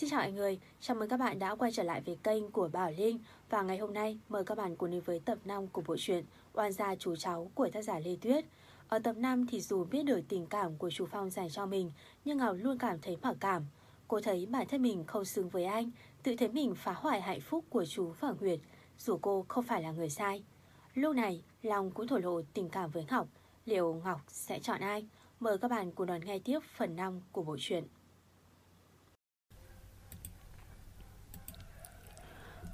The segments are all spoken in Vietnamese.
Xin chào mọi người, chào mừng các bạn đã quay trở lại với kênh của Bảo Linh. Và ngày hôm nay mời các bạn cùng đến với tập 5 của bộ truyện Oan gia chú cháu của tác giả Lê Tuyết. Ở tập 5 thì dù biết được tình cảm của chú Phong dành cho mình Nhưng Ngọc luôn cảm thấy mặc cảm. Cô thấy bản thân mình không xứng với anh Tự thấy mình phá hoại hạnh phúc của chú và Nguyệt Dù cô không phải là người sai. Lúc này, Long cũng thổ lộ tình cảm với Ngọc. Liệu Ngọc sẽ chọn ai? Mời các bạn cùng đón nghe tiếp phần 5 của bộ truyện.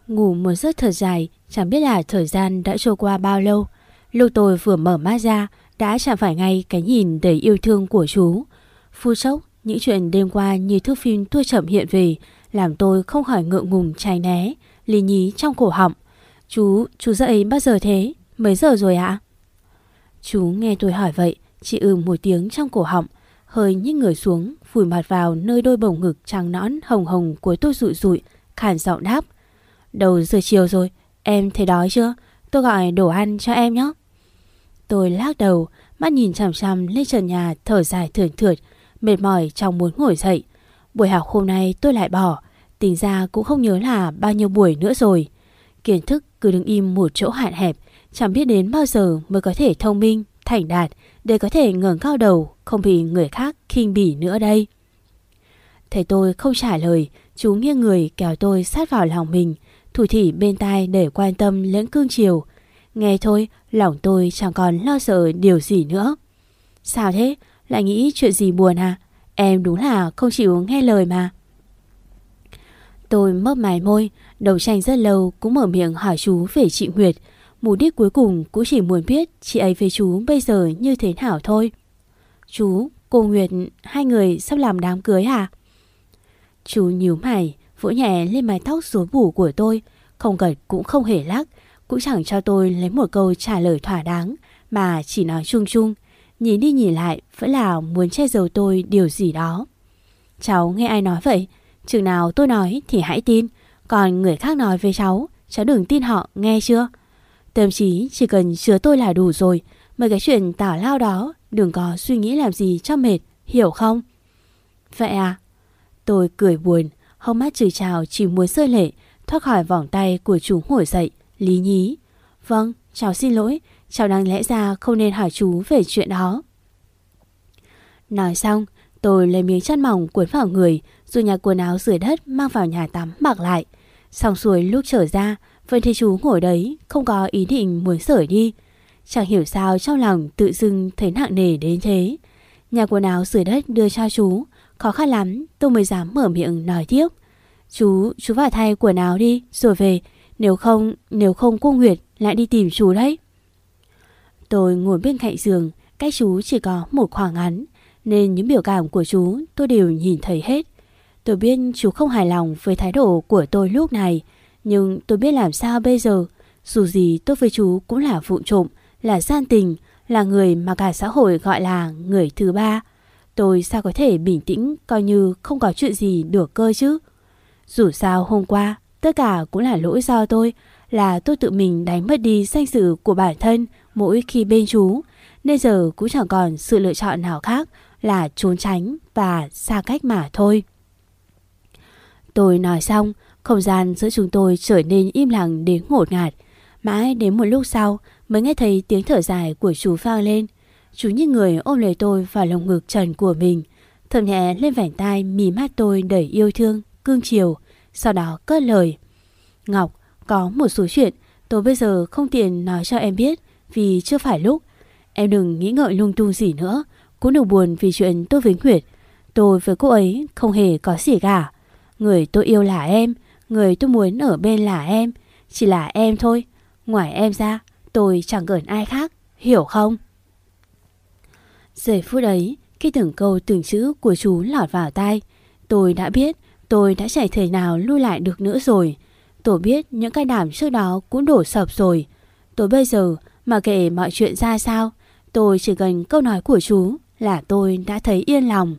Ngủ một giấc thật dài, chẳng biết là thời gian đã trôi qua bao lâu. Lúc tôi vừa mở mắt ra, đã chạm phải ngay cái nhìn đầy yêu thương của chú. Phu sốc, những chuyện đêm qua như thước phim tua chậm hiện về, làm tôi không khỏi ngượng ngùng tránh né, lì nhí trong cổ họng. Chú, chú dậy bao giờ thế? Mấy giờ rồi ạ? Chú nghe tôi hỏi vậy, chỉ ừ một tiếng trong cổ họng, hơi nhích người xuống, phủi mặt vào nơi đôi bồng ngực trắng nõn hồng hồng của tôi rụi rụi, khản giọng đáp. Đầu giờ chiều rồi, em thấy đói chưa? Tôi gọi đồ ăn cho em nhé. Tôi lắc đầu, mắt nhìn chằm chằm lên trần nhà thở dài thườn thượt, mệt mỏi trong muốn ngồi dậy. Buổi học hôm nay tôi lại bỏ, tính ra cũng không nhớ là bao nhiêu buổi nữa rồi. Kiến thức cứ đứng im một chỗ hạn hẹp, chẳng biết đến bao giờ mới có thể thông minh, thành đạt để có thể ngẩng cao đầu, không bị người khác khinh bỉ nữa đây. Thấy tôi không trả lời, chú nghiêng người kéo tôi sát vào lòng mình, thủ thỉ bên tai để quan tâm lẫn cương chiều. Nghe thôi, lòng tôi chẳng còn lo sợ điều gì nữa. Sao thế? Lại nghĩ chuyện gì buồn à? Em đúng là không chịu nghe lời mà. Tôi mấp mài môi, đầu tranh rất lâu cũng mở miệng hỏi chú về chị Nguyệt. Mục đích cuối cùng cũng chỉ muốn biết chị ấy với chú bây giờ như thế nào thôi. Chú, cô Nguyệt, hai người sắp làm đám cưới à? Chú nhíu mày, vỗ nhẹ lên mái tóc rối bù của tôi, không gật cũng không hề lắc, cũng chẳng cho tôi lấy một câu trả lời thỏa đáng, mà chỉ nói chung chung. Nhìn đi nhìn lại vẫn là muốn che giấu tôi điều gì đó. Cháu nghe ai nói vậy? Chừng nào tôi nói thì hãy tin, còn người khác nói với cháu, cháu đừng tin họ, nghe chưa? Tâm trí chỉ cần chứa tôi là đủ rồi, mấy cái chuyện tảo lao đó đừng có suy nghĩ làm gì cho mệt, hiểu không? Vậy à? Tôi cười buồn, hông mắt trừ trào chỉ muốn rơi lệ, thoát khỏi vòng tay của chú ngồi dậy, lý nhí. Vâng, cháu xin lỗi, cháu đáng lẽ ra không nên hỏi chú về chuyện đó. Nói xong, tôi lấy miếng chăn mỏng cuốn vào người, rồi nhặt quần áo dưới đất mang vào nhà tắm mặc lại. Xong xuôi lúc trở ra, vẫn thấy chú ngồi đấy, không có ý định muốn rời đi. Chẳng hiểu sao trong lòng tự dưng thấy nặng nề đến thế. Nhà quần áo dưới đất đưa cho chú, khó khăn lắm tôi mới dám mở miệng nói tiếp. Chú, chú vào thay quần áo đi, rồi về. Nếu không, nếu không cô Nguyệt lại đi tìm chú đấy. Tôi ngồi bên cạnh giường, cách chú chỉ có một khoảng ngắn, nên những biểu cảm của chú tôi đều nhìn thấy hết. Tôi biết chú không hài lòng với thái độ của tôi lúc này, nhưng tôi biết làm sao bây giờ. Dù gì tôi với chú cũng là vụ trộm, là gian tình, là người mà cả xã hội gọi là người thứ ba. Tôi sao có thể bình tĩnh coi như không có chuyện gì được cơ chứ. Dù sao hôm qua, tất cả cũng là lỗi do tôi, là tôi tự mình đánh mất đi danh dự của bản thân mỗi khi bên chú. Nên giờ cũng chẳng còn sự lựa chọn nào khác là trốn tránh và xa cách mà thôi. Tôi nói xong, không gian giữa chúng tôi trở nên im lặng đến ngột ngạt. Mãi đến một lúc sau mới nghe thấy tiếng thở dài của chú vang lên. Chú như người ôm lấy tôi vào lồng ngực trần của mình. Thầm nhẹ lên vẻn tai mì mắt tôi đầy yêu thương, cương chiều. Sau đó cất lời. Ngọc, có một số chuyện tôi bây giờ không tiện nói cho em biết vì chưa phải lúc. Em đừng nghĩ ngợi lung tung gì nữa. Cũng đừng buồn vì chuyện tôi với Nguyệt. Tôi với cô ấy không hề có gì cả. Người tôi yêu là em. Người tôi muốn ở bên là em. Chỉ là em thôi. Ngoài em ra, tôi chẳng gần ai khác. Hiểu không? Giây phút ấy, khi từng câu từng chữ của chú lọt vào tai, tôi đã biết tôi đã chảy thời nào lui lại được nữa rồi. Tôi biết những cái đảm trước đó cũng đổ sập rồi. Tôi bây giờ mà kể mọi chuyện ra sao, tôi chỉ cần câu nói của chú là tôi đã thấy yên lòng.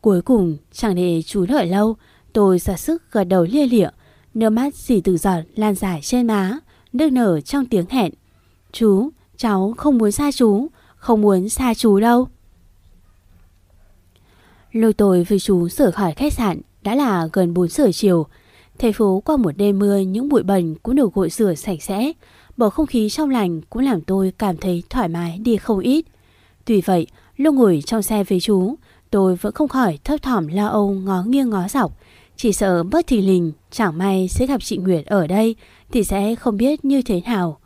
Cuối cùng, chẳng để chú đợi lâu, tôi ra sức gật đầu lia lịa, nước mắt dì từ giọt lan dài trên má, nước nở trong tiếng hẹn. Chú, cháu không muốn xa chú, không muốn xa chú đâu. Lôi tôi với chú rời khỏi khách sạn, đã là gần 4 giờ chiều. Thành phố qua một đêm mưa những bụi bẩn cũng được gội rửa sạch sẽ. Bầu không khí trong lành cũng làm tôi cảm thấy thoải mái đi không ít. Tuy vậy, lúc ngồi trong xe với chú, tôi vẫn không khỏi thấp thỏm lo âu ngó nghiêng ngó dọc. Chỉ sợ bất thì lình, chẳng may sẽ gặp chị Nguyệt ở đây thì sẽ không biết như thế nào.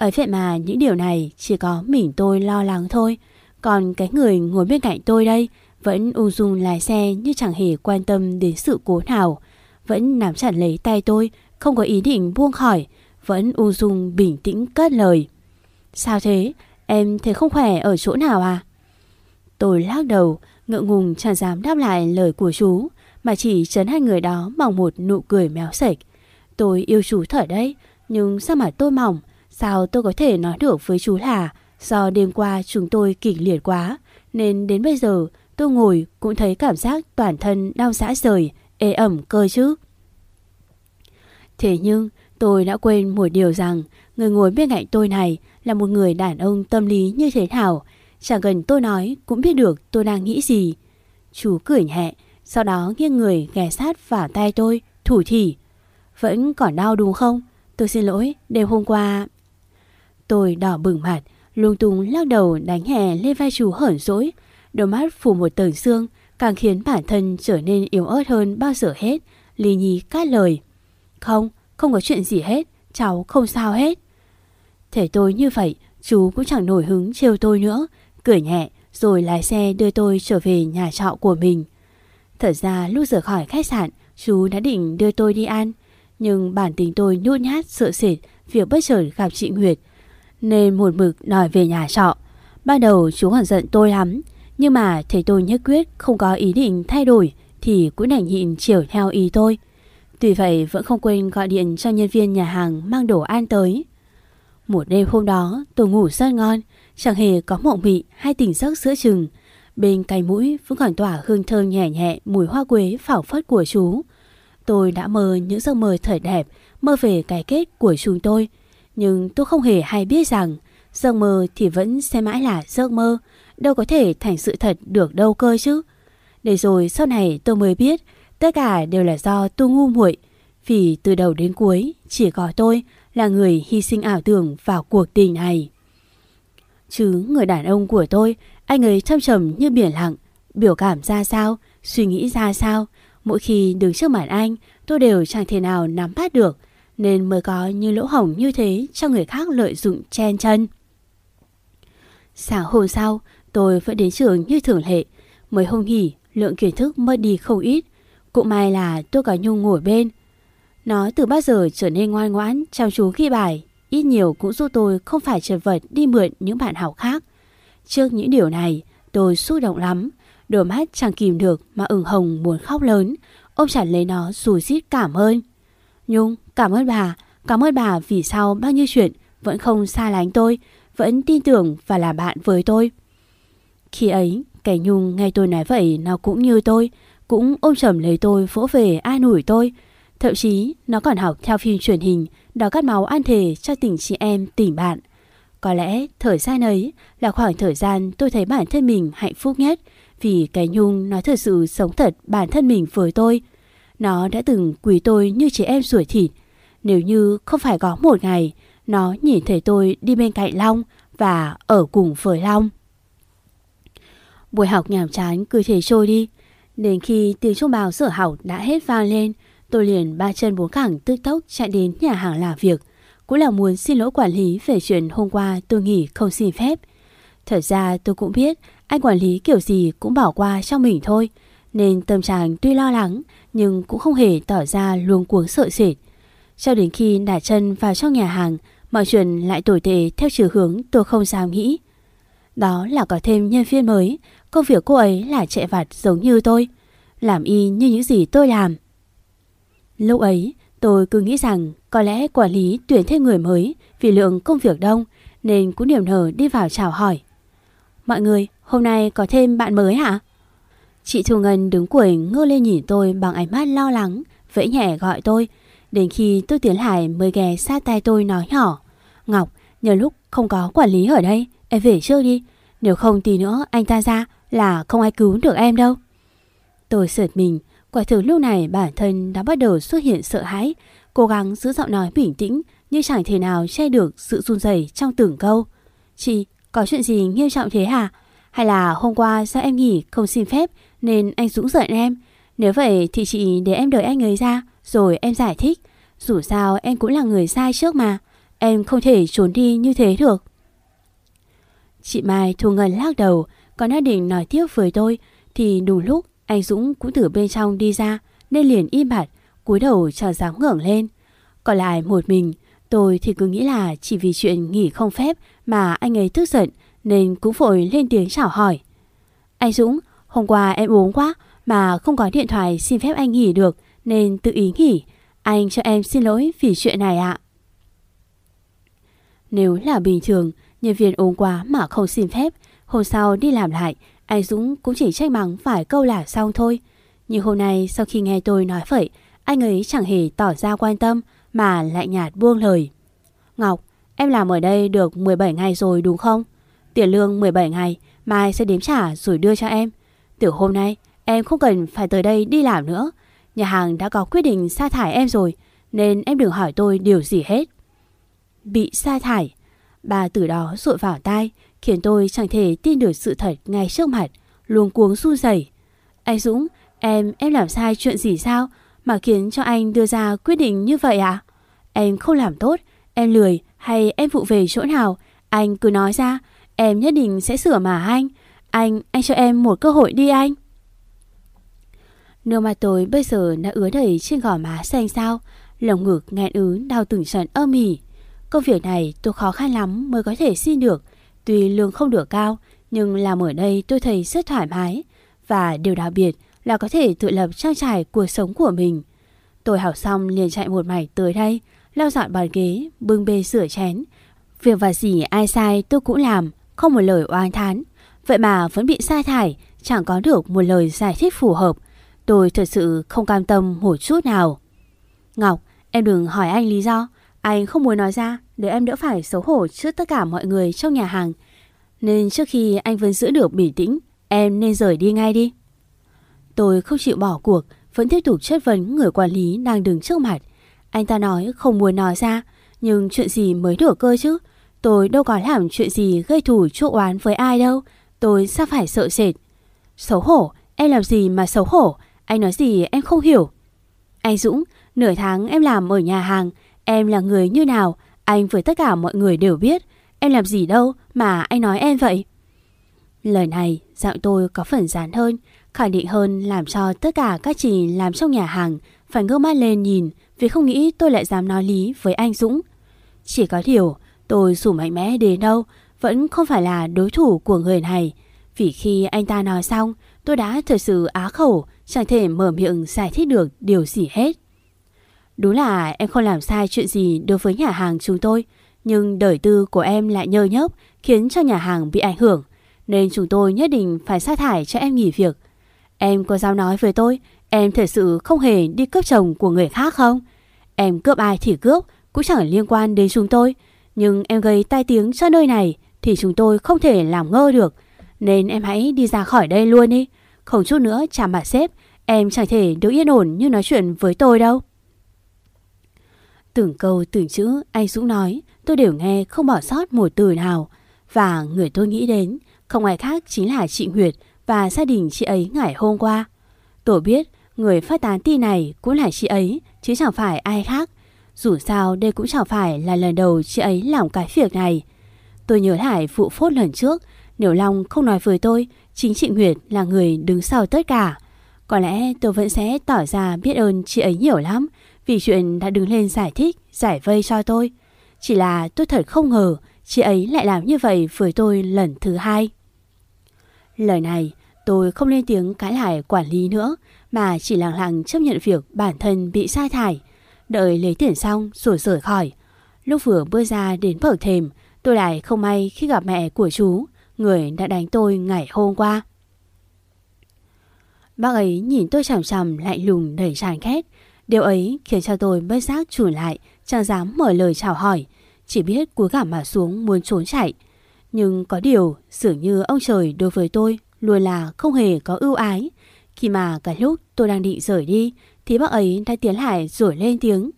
Ấy vậy mà những điều này chỉ có mình tôi lo lắng thôi. Còn cái người ngồi bên cạnh tôi đây vẫn ung dung lái xe như chẳng hề quan tâm đến sự cố nào. Vẫn nắm chặt lấy tay tôi, không có ý định buông khỏi. Vẫn ung dung bình tĩnh cất lời. Sao thế? Em thấy không khỏe ở chỗ nào à? Tôi lắc đầu, ngượng ngùng chẳng dám đáp lại lời của chú, mà chỉ chấn hai người đó bằng một nụ cười méo sạch. Tôi yêu chú thở đấy, nhưng sao mà tôi mỏng, sao tôi có thể nói được với chú là do đêm qua chúng tôi kịch liệt quá, nên đến bây giờ tôi ngồi cũng thấy cảm giác toàn thân đau xã rời, ê ẩm cơ chứ. Thế nhưng tôi đã quên một điều rằng người ngồi bên cạnh tôi này là một người đàn ông tâm lý như thế nào. Chẳng cần tôi nói cũng biết được tôi đang nghĩ gì. Chú cười nhẹ, sau đó nghiêng người ghé sát vào tay tôi, thủ thỉ. Vẫn còn đau đúng không? Tôi xin lỗi, đêm hôm qua... Tôi đỏ bừng mặt, lung tung lắc đầu đánh hè lên vai chú hởn dỗi. Đôi mắt phủ một tầng xương, càng khiến bản thân trở nên yếu ớt hơn bao giờ hết. Lý Nhi cắt lời. Không, không có chuyện gì hết, cháu không sao hết. Thể tôi như vậy, chú cũng chẳng nổi hứng trêu tôi nữa, cười nhẹ rồi lái xe đưa tôi trở về nhà trọ của mình. Thật ra lúc rời khỏi khách sạn, chú đã định đưa tôi đi ăn, nhưng bản tính tôi nhút nhát sợ sệt việc bất chợt gặp chị Nguyệt, nên một mực đòi về nhà trọ. Ban đầu chú còn giận tôi lắm, nhưng mà thấy tôi nhất quyết không có ý định thay đổi thì cũng đành nhịn chiều theo ý tôi. Tuy vậy vẫn không quên gọi điện cho nhân viên nhà hàng mang đồ ăn tới. Một đêm hôm đó tôi ngủ rất ngon, chẳng hề có mộng mị hay tỉnh giấc giữa chừng. Bên cạnh mũi vẫn còn tỏa hương thơm nhẹ nhẹ mùi hoa quế phảo phất của chú. Tôi đã mơ những giấc mơ thật đẹp, mơ về cái kết của chúng tôi. Nhưng tôi không hề hay biết rằng giấc mơ thì vẫn sẽ mãi là giấc mơ, đâu có thể thành sự thật được đâu cơ chứ. Để rồi sau này tôi mới biết tất cả đều là do tôi ngu muội vì từ đầu đến cuối chỉ có tôi là người hy sinh ảo tưởng vào cuộc tình này. Chứ người đàn ông của tôi, anh ấy trầm trầm như biển lặng, biểu cảm ra sao, suy nghĩ ra sao. Mỗi khi đứng trước mặt anh, tôi đều chẳng thể nào nắm bắt được, nên mới có những lỗ hổng như thế cho người khác lợi dụng chen chân. Sáng hôm sau, tôi vẫn đến trường như thường lệ. Mới hôm nghỉ, lượng kiến thức mất đi không ít. Cũng may là tôi có Nhung ngồi bên. Nó từ bao giờ trở nên ngoan ngoãn, chăm chú ghi bài. Ít nhiều cũng giúp tôi không phải chật vật đi mượn những bạn học khác. Trước những điều này, tôi xúc động lắm. Đôi mắt chẳng kìm được mà ửng hồng muốn khóc lớn. Ôm chặt lấy nó dù rít cảm ơn. Nhung, cảm ơn bà. Cảm ơn bà vì sau bao nhiêu chuyện vẫn không xa lánh tôi, vẫn tin tưởng và là bạn với tôi. Khi ấy, cái Nhung nghe tôi nói vậy nó cũng như tôi, cũng ôm chầm lấy tôi vỗ về an ủi tôi. Thậm chí nó còn học theo phim truyền hình đó cắt máu an thề cho tình chị em tình bạn. Có lẽ thời gian ấy là khoảng thời gian tôi thấy bản thân mình hạnh phúc nhất vì cái Nhung nó thật sự sống thật bản thân mình với tôi. Nó đã từng quý tôi như chị em ruột thịt. Nếu như không phải có một ngày nó nhìn thấy tôi đi bên cạnh Long và ở cùng với Long. Buổi học nhàm chán cứ thế trôi đi. Đến khi tiếng chuông bào sở học đã hết vang lên, tôi liền ba chân bốn cẳng tức tốc chạy đến nhà hàng làm việc. Cũng là muốn xin lỗi quản lý về chuyện hôm qua tôi nghỉ không xin phép. Thật ra tôi cũng biết anh quản lý kiểu gì cũng bỏ qua cho mình thôi. Nên tâm trạng tuy lo lắng nhưng cũng không hề tỏ ra luống cuống sợ sệt. Cho đến khi đặt chân vào trong nhà hàng, mọi chuyện lại tồi tệ theo chiều hướng tôi không dám nghĩ. Đó là có thêm nhân viên mới, công việc cô ấy là chạy vặt giống như tôi, làm y như những gì tôi làm. Lúc ấy, tôi cứ nghĩ rằng có lẽ quản lý tuyển thêm người mới vì lượng công việc đông nên cũng niềm nở đi vào chào hỏi. Mọi người, hôm nay có thêm bạn mới hả? Chị Thu Ngân đứng quẩy ngơ lên nhìn tôi bằng ánh mắt lo lắng, vẫy nhẹ gọi tôi. Đến khi tôi tiến lại mới ghé sát tay tôi nói nhỏ. Ngọc, nhờ lúc không có quản lý ở đây, em về trước đi. Nếu không tí nữa anh ta ra là không ai cứu được em đâu. Tôi sợt mình, Quả thực lúc này bản thân đã bắt đầu xuất hiện sợ hãi, cố gắng giữ giọng nói bình tĩnh nhưng chẳng thể nào che được sự run rẩy trong từng câu. Chị, có chuyện gì nghiêm trọng thế hả? Hay là hôm qua do em nghỉ không xin phép nên anh Dũng giận em? Nếu vậy thì chị để em đợi anh ấy ra rồi em giải thích. Dù sao em cũng là người sai trước mà. Em không thể trốn đi như thế được. Chị Mai thu ngân lắc đầu còn đang định nói tiếp với tôi thì đủ lúc anh Dũng cũng từ bên trong đi ra nên liền im bặt cúi đầu chẳng dám ngẩng lên. Còn lại một mình tôi thì cứ nghĩ là chỉ vì chuyện nghỉ không phép mà anh ấy tức giận nên cũng vội lên tiếng chào hỏi. Anh Dũng, hôm qua em uống quá mà không có điện thoại xin phép anh nghỉ được nên tự ý nghỉ. Anh cho em xin lỗi vì chuyện này ạ. Nếu là bình thường, nhân viên uống quá mà không xin phép, hôm sau đi làm lại, anh Dũng cũng chỉ trách mắng phải câu là xong thôi. Nhưng hôm nay sau khi nghe tôi nói vậy, anh ấy chẳng hề tỏ ra quan tâm mà lại nhạt buông lời. Ngọc, em làm ở đây được 17 ngày rồi đúng không? Tiền lương 17 ngày, mai sẽ đếm trả rồi đưa cho em. Từ hôm nay, em không cần phải tới đây đi làm nữa. Nhà hàng đã có quyết định sa thải em rồi, nên em đừng hỏi tôi điều gì hết. Bị sa thải, bà từ đó rội vào tai, khiến tôi chẳng thể tin được sự thật ngay trước mặt, luống cuống run rẩy. Anh Dũng, em em làm sai chuyện gì sao mà khiến cho anh đưa ra quyết định như vậy ạ? À? Em không làm tốt, em lười hay em vụ về chỗ nào, anh cứ nói ra, em nhất định sẽ sửa mà anh. Anh, anh cho em một cơ hội đi anh. Nước mắt tôi bây giờ đã ứa đầy trên gò má xanh sao, lồng ngực nghẹn ứ đau từng trận âm ỉ. Công việc này tôi khó khăn lắm mới có thể xin được, tuy lương không được cao, nhưng làm ở đây tôi thấy rất thoải mái. Và điều đặc biệt là có thể tự lập trang trải cuộc sống của mình. Tôi học xong liền chạy một mảnh tới đây, lau dọn bàn ghế, bưng bê sửa chén. Việc và gì ai sai tôi cũng làm, không một lời oan thán. Vậy mà vẫn bị sa thải, chẳng có được một lời giải thích phù hợp. Tôi thật sự không cam tâm một chút nào. Ngọc, em đừng hỏi anh lý do. Anh không muốn nói ra để em đỡ phải xấu hổ trước tất cả mọi người trong nhà hàng. Nên trước khi anh vẫn giữ được bình tĩnh, em nên rời đi ngay đi. Tôi không chịu bỏ cuộc, vẫn tiếp tục chất vấn người quản lý đang đứng trước mặt. Anh ta nói không muốn nói ra, nhưng chuyện gì mới được cơ chứ? Tôi đâu có làm chuyện gì gây thù chuốc oán với ai đâu. Tôi sao phải sợ sệt? Xấu hổ? Em làm gì mà xấu hổ? Anh nói gì em không hiểu. Anh Dũng, nửa tháng em làm ở nhà hàng, em là người như nào, anh với tất cả mọi người đều biết. Em làm gì đâu mà anh nói em vậy. Lời này giọng tôi có phần dán hơn, khẳng định hơn làm cho tất cả các chị làm trong nhà hàng phải ngơ mắt lên nhìn vì không nghĩ tôi lại dám nói lý với anh Dũng. Chỉ có điều tôi dù mạnh mẽ đến đâu vẫn không phải là đối thủ của người này. Vì khi anh ta nói xong tôi đã thật sự á khẩu chẳng thể mở miệng giải thích được điều gì hết. Đúng là em không làm sai chuyện gì đối với nhà hàng chúng tôi, nhưng đời tư của em lại nhơ nhớp khiến cho nhà hàng bị ảnh hưởng, nên chúng tôi nhất định phải sa thải cho em nghỉ việc. Em có dám nói với tôi, em thật sự không hề đi cướp chồng của người khác không? Em cướp ai thì cướp, cũng chẳng liên quan đến chúng tôi, nhưng em gây tai tiếng cho nơi này thì chúng tôi không thể làm ngơ được, nên em hãy đi ra khỏi đây luôn đi. Không chút nữa chạm mặt sếp, em chẳng thể được yên ổn như nói chuyện với tôi đâu. Từng câu từng chữ anh Dũng nói tôi đều nghe không bỏ sót một từ nào. Và người tôi nghĩ đến không ai khác chính là chị Nguyệt và gia đình chị ấy ngày hôm qua. Tôi biết người phát tán tin này cũng là chị ấy chứ chẳng phải ai khác. Dù sao đây cũng chẳng phải là lần đầu chị ấy làm cái việc này. Tôi nhớ lại vụ phốt lần trước nếu Long không nói với tôi chính chị Nguyệt là người đứng sau tất cả. Có lẽ tôi vẫn sẽ tỏ ra biết ơn chị ấy nhiều lắm vì chuyện đã đứng lên giải thích, giải vây cho tôi. Chỉ là tôi thật không ngờ chị ấy lại làm như vậy với tôi lần thứ hai. Lời này tôi không lên tiếng cãi lại quản lý nữa mà chỉ lặng lặng chấp nhận việc bản thân bị sai thải. Đợi lấy tiền xong rồi rời khỏi. Lúc vừa bước ra đến bậc thềm tôi lại không may khi gặp mẹ của chú người đã đánh tôi ngày hôm qua. Bác ấy nhìn tôi chằm chằm lạnh lùng đầy chán khét, Điều ấy khiến cho tôi bất giác chùn lại, chẳng dám mở lời chào hỏi, chỉ biết cúi gằm mà xuống muốn trốn chạy. Nhưng có điều, dường như ông trời đối với tôi luôn là không hề có ưu ái, Khi mà cả lúc tôi đang định rời đi thì bác ấy đã tiến lại rồi lên tiếng.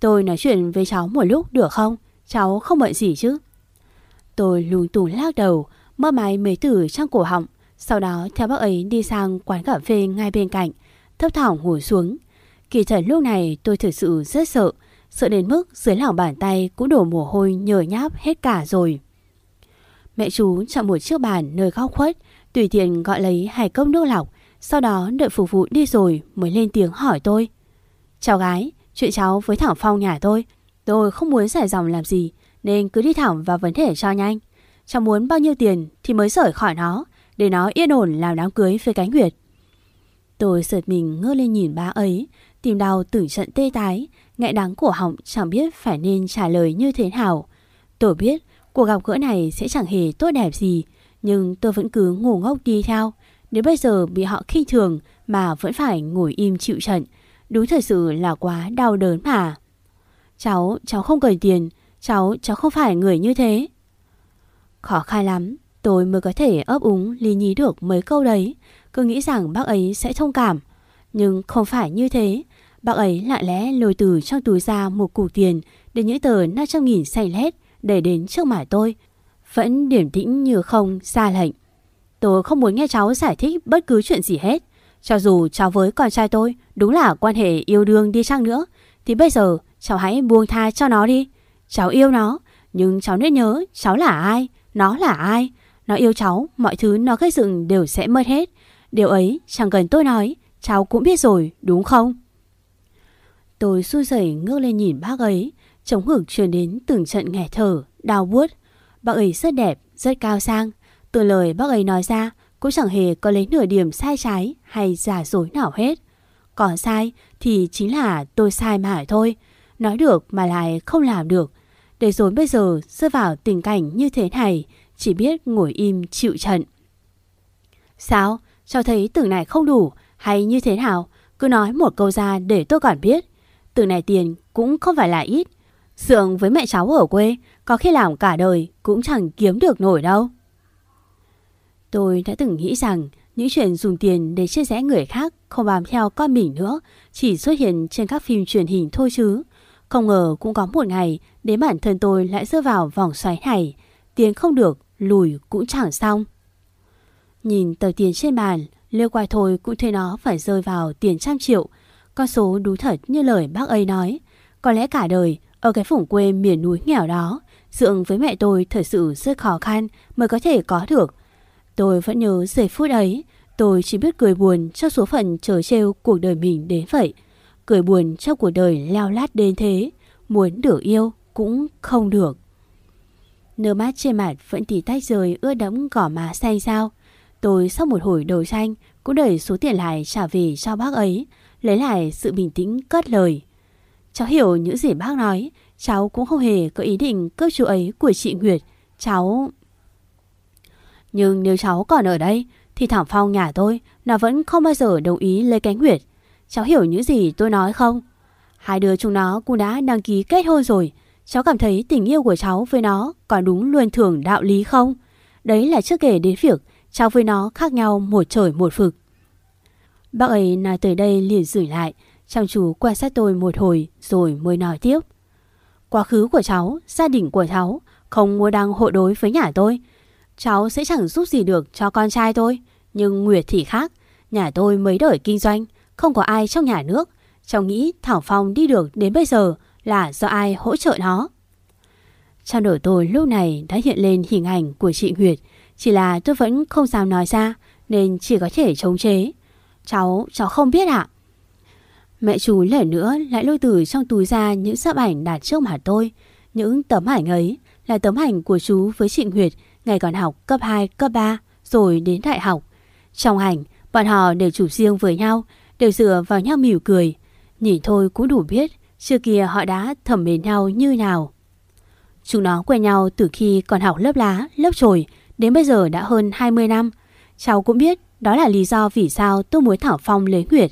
Tôi nói chuyện với cháu một lúc được không? Cháu không bận gì chứ? Tôi lung tung lắc đầu, mơ máy mấy từ trong cổ họng. Sau đó theo bác ấy đi sang quán cà phê ngay bên cạnh, thấp thỏm ngồi xuống. Kỳ thật lúc này tôi thực sự rất sợ, sợ đến mức dưới lòng bàn tay cũng đổ mồ hôi nhờ nháp hết cả rồi. Mẹ chú chọn một chiếc bàn nơi góc khuất, tùy tiện gọi lấy hai cốc nước lọc, sau đó đợi phục vụ đi rồi mới lên tiếng hỏi tôi. Chào gái, chuyện cháu với Thảo Phong nhà tôi, tôi không muốn giải dòng làm gì, nên cứ đi thẳng vào vấn đề cho nhanh. Cháu muốn bao nhiêu tiền thì mới rời khỏi nó, để nó yên ổn làm đám cưới với cánh Nguyệt. Tôi sợt mình ngơ lên nhìn ba ấy, tìm đau từng trận tê tái, ngại đắng cổ họng chẳng biết phải nên trả lời như thế nào. Tôi biết cuộc gặp gỡ này sẽ chẳng hề tốt đẹp gì, nhưng tôi vẫn cứ ngủ ngốc đi theo. Đến bây giờ bị họ khinh thường mà vẫn phải ngồi im chịu trận. Đúng thật sự là quá đau đớn mà. Cháu, cháu không cần tiền. Cháu, cháu không phải người như thế. Khó khăn lắm, tôi mới có thể ấp úng lý nhí được mấy câu đấy. Cứ nghĩ rằng bác ấy sẽ thông cảm. Nhưng không phải như thế. Bác ấy lại lẽ lôi từ trong túi ra một củ tiền để những tờ 500 nghìn xanh lét để đến trước mặt tôi. Vẫn điểm tĩnh như không ra lệnh. Tôi không muốn nghe cháu giải thích bất cứ chuyện gì hết. Cho dù cháu với con trai tôi đúng là quan hệ yêu đương đi chăng nữa, thì bây giờ cháu hãy buông tha cho nó đi. Cháu yêu nó, nhưng cháu nên nhớ cháu là ai, nó là ai. Nó yêu cháu, mọi thứ nó gây dựng đều sẽ mất hết. Điều ấy chẳng cần tôi nói, cháu cũng biết rồi, đúng không? Tôi xui rẩy ngước lên nhìn bác ấy, chống ngực truyền đến từng trận nghẻ thở, đau buốt. Bác ấy rất đẹp, rất cao sang. Từ lời bác ấy nói ra, cũng chẳng hề có lấy nửa điểm sai trái hay giả dối nào hết. Còn sai thì chính là tôi sai mà thôi. Nói được mà lại không làm được. Để rồi bây giờ rơi vào tình cảnh như thế này, chỉ biết ngồi im chịu trận. Sao? Cho thấy từ này không đủ hay như thế nào? Cứ nói một câu ra để tôi còn biết. Từ này tiền cũng không phải là ít. Sượng với mẹ cháu ở quê, có khi làm cả đời cũng chẳng kiếm được nổi đâu. Tôi đã từng nghĩ rằng những chuyện dùng tiền để chia rẽ người khác không bám theo con mình nữa, chỉ xuất hiện trên các phim truyền hình thôi chứ. Không ngờ cũng có một ngày đến bản thân tôi lại rơi vào vòng xoáy này. Tiền không được, lùi cũng chẳng xong. Nhìn tờ tiền trên bàn, liêu quay thôi cũng thấy nó phải rơi vào tiền trăm triệu. Con số đúng thật như lời bác ấy nói. Có lẽ cả đời, ở cái vùng quê miền núi nghèo đó, dưỡng với mẹ tôi thật sự rất khó khăn mới có thể có được. Tôi vẫn nhớ giây phút ấy, tôi chỉ biết cười buồn cho số phận trở trêu cuộc đời mình đến vậy. Cười buồn trong cuộc đời leo lát đến thế, muốn được yêu cũng không được. Nước mắt trên mặt vẫn tỉ tách rơi ướt đẫm gỏ má xanh sao. Tôi sau một hồi đầu xanh cũng đẩy số tiền lại trả về cho bác ấy, lấy lại sự bình tĩnh cất lời. Cháu hiểu những gì bác nói, cháu cũng không hề có ý định cướp chú ấy của chị Nguyệt. Cháu... Nhưng nếu cháu còn ở đây, thì Thảo Phong nhà tôi, nó vẫn không bao giờ đồng ý lấy cánh Nguyệt. Cháu hiểu những gì tôi nói không? Hai đứa chúng nó cũng đã đăng ký kết hôn rồi. Cháu cảm thấy tình yêu của cháu với nó còn đúng luân thường đạo lý không? Đấy là chưa kể đến việc cháu với nó khác nhau một trời một vực. Bác ấy nói tới đây liền dừng lại, chăm chú quan sát tôi một hồi rồi mới nói tiếp. Quá khứ của cháu, gia đình của cháu không muốn đang hộ đối với nhà tôi. Cháu sẽ chẳng giúp gì được cho con trai tôi. Nhưng Nguyệt thì khác. Nhà tôi mấy đời kinh doanh, không có ai trong nhà nước. Cháu nghĩ Thảo Phong đi được đến bây giờ là do ai hỗ trợ nó. Trong đầu tôi lúc này đã hiện lên hình ảnh của chị Nguyệt. Chỉ là tôi vẫn không dám nói ra nên chỉ có thể chống chế. Cháu, cháu không biết ạ. Mẹ chú lần nữa lại lôi từ trong túi ra những sắp ảnh đặt trước mặt tôi. Những tấm ảnh ấy là tấm ảnh của chú với chị Nguyệt ngày còn học cấp 2, cấp 3 rồi đến đại học. Trong ảnh, bọn họ đều chủ riêng với nhau, đều dựa vào nhau mỉu cười. Nhìn thôi cũng đủ biết trước kia họ đã thầm mến nhau như nào. Chúng nó quen nhau từ khi còn học lớp lá, lớp trồi, đến bây giờ đã hơn 20 năm. Cháu cũng biết đó là lý do vì sao tôi muốn Thảo Phong lấy Nguyệt.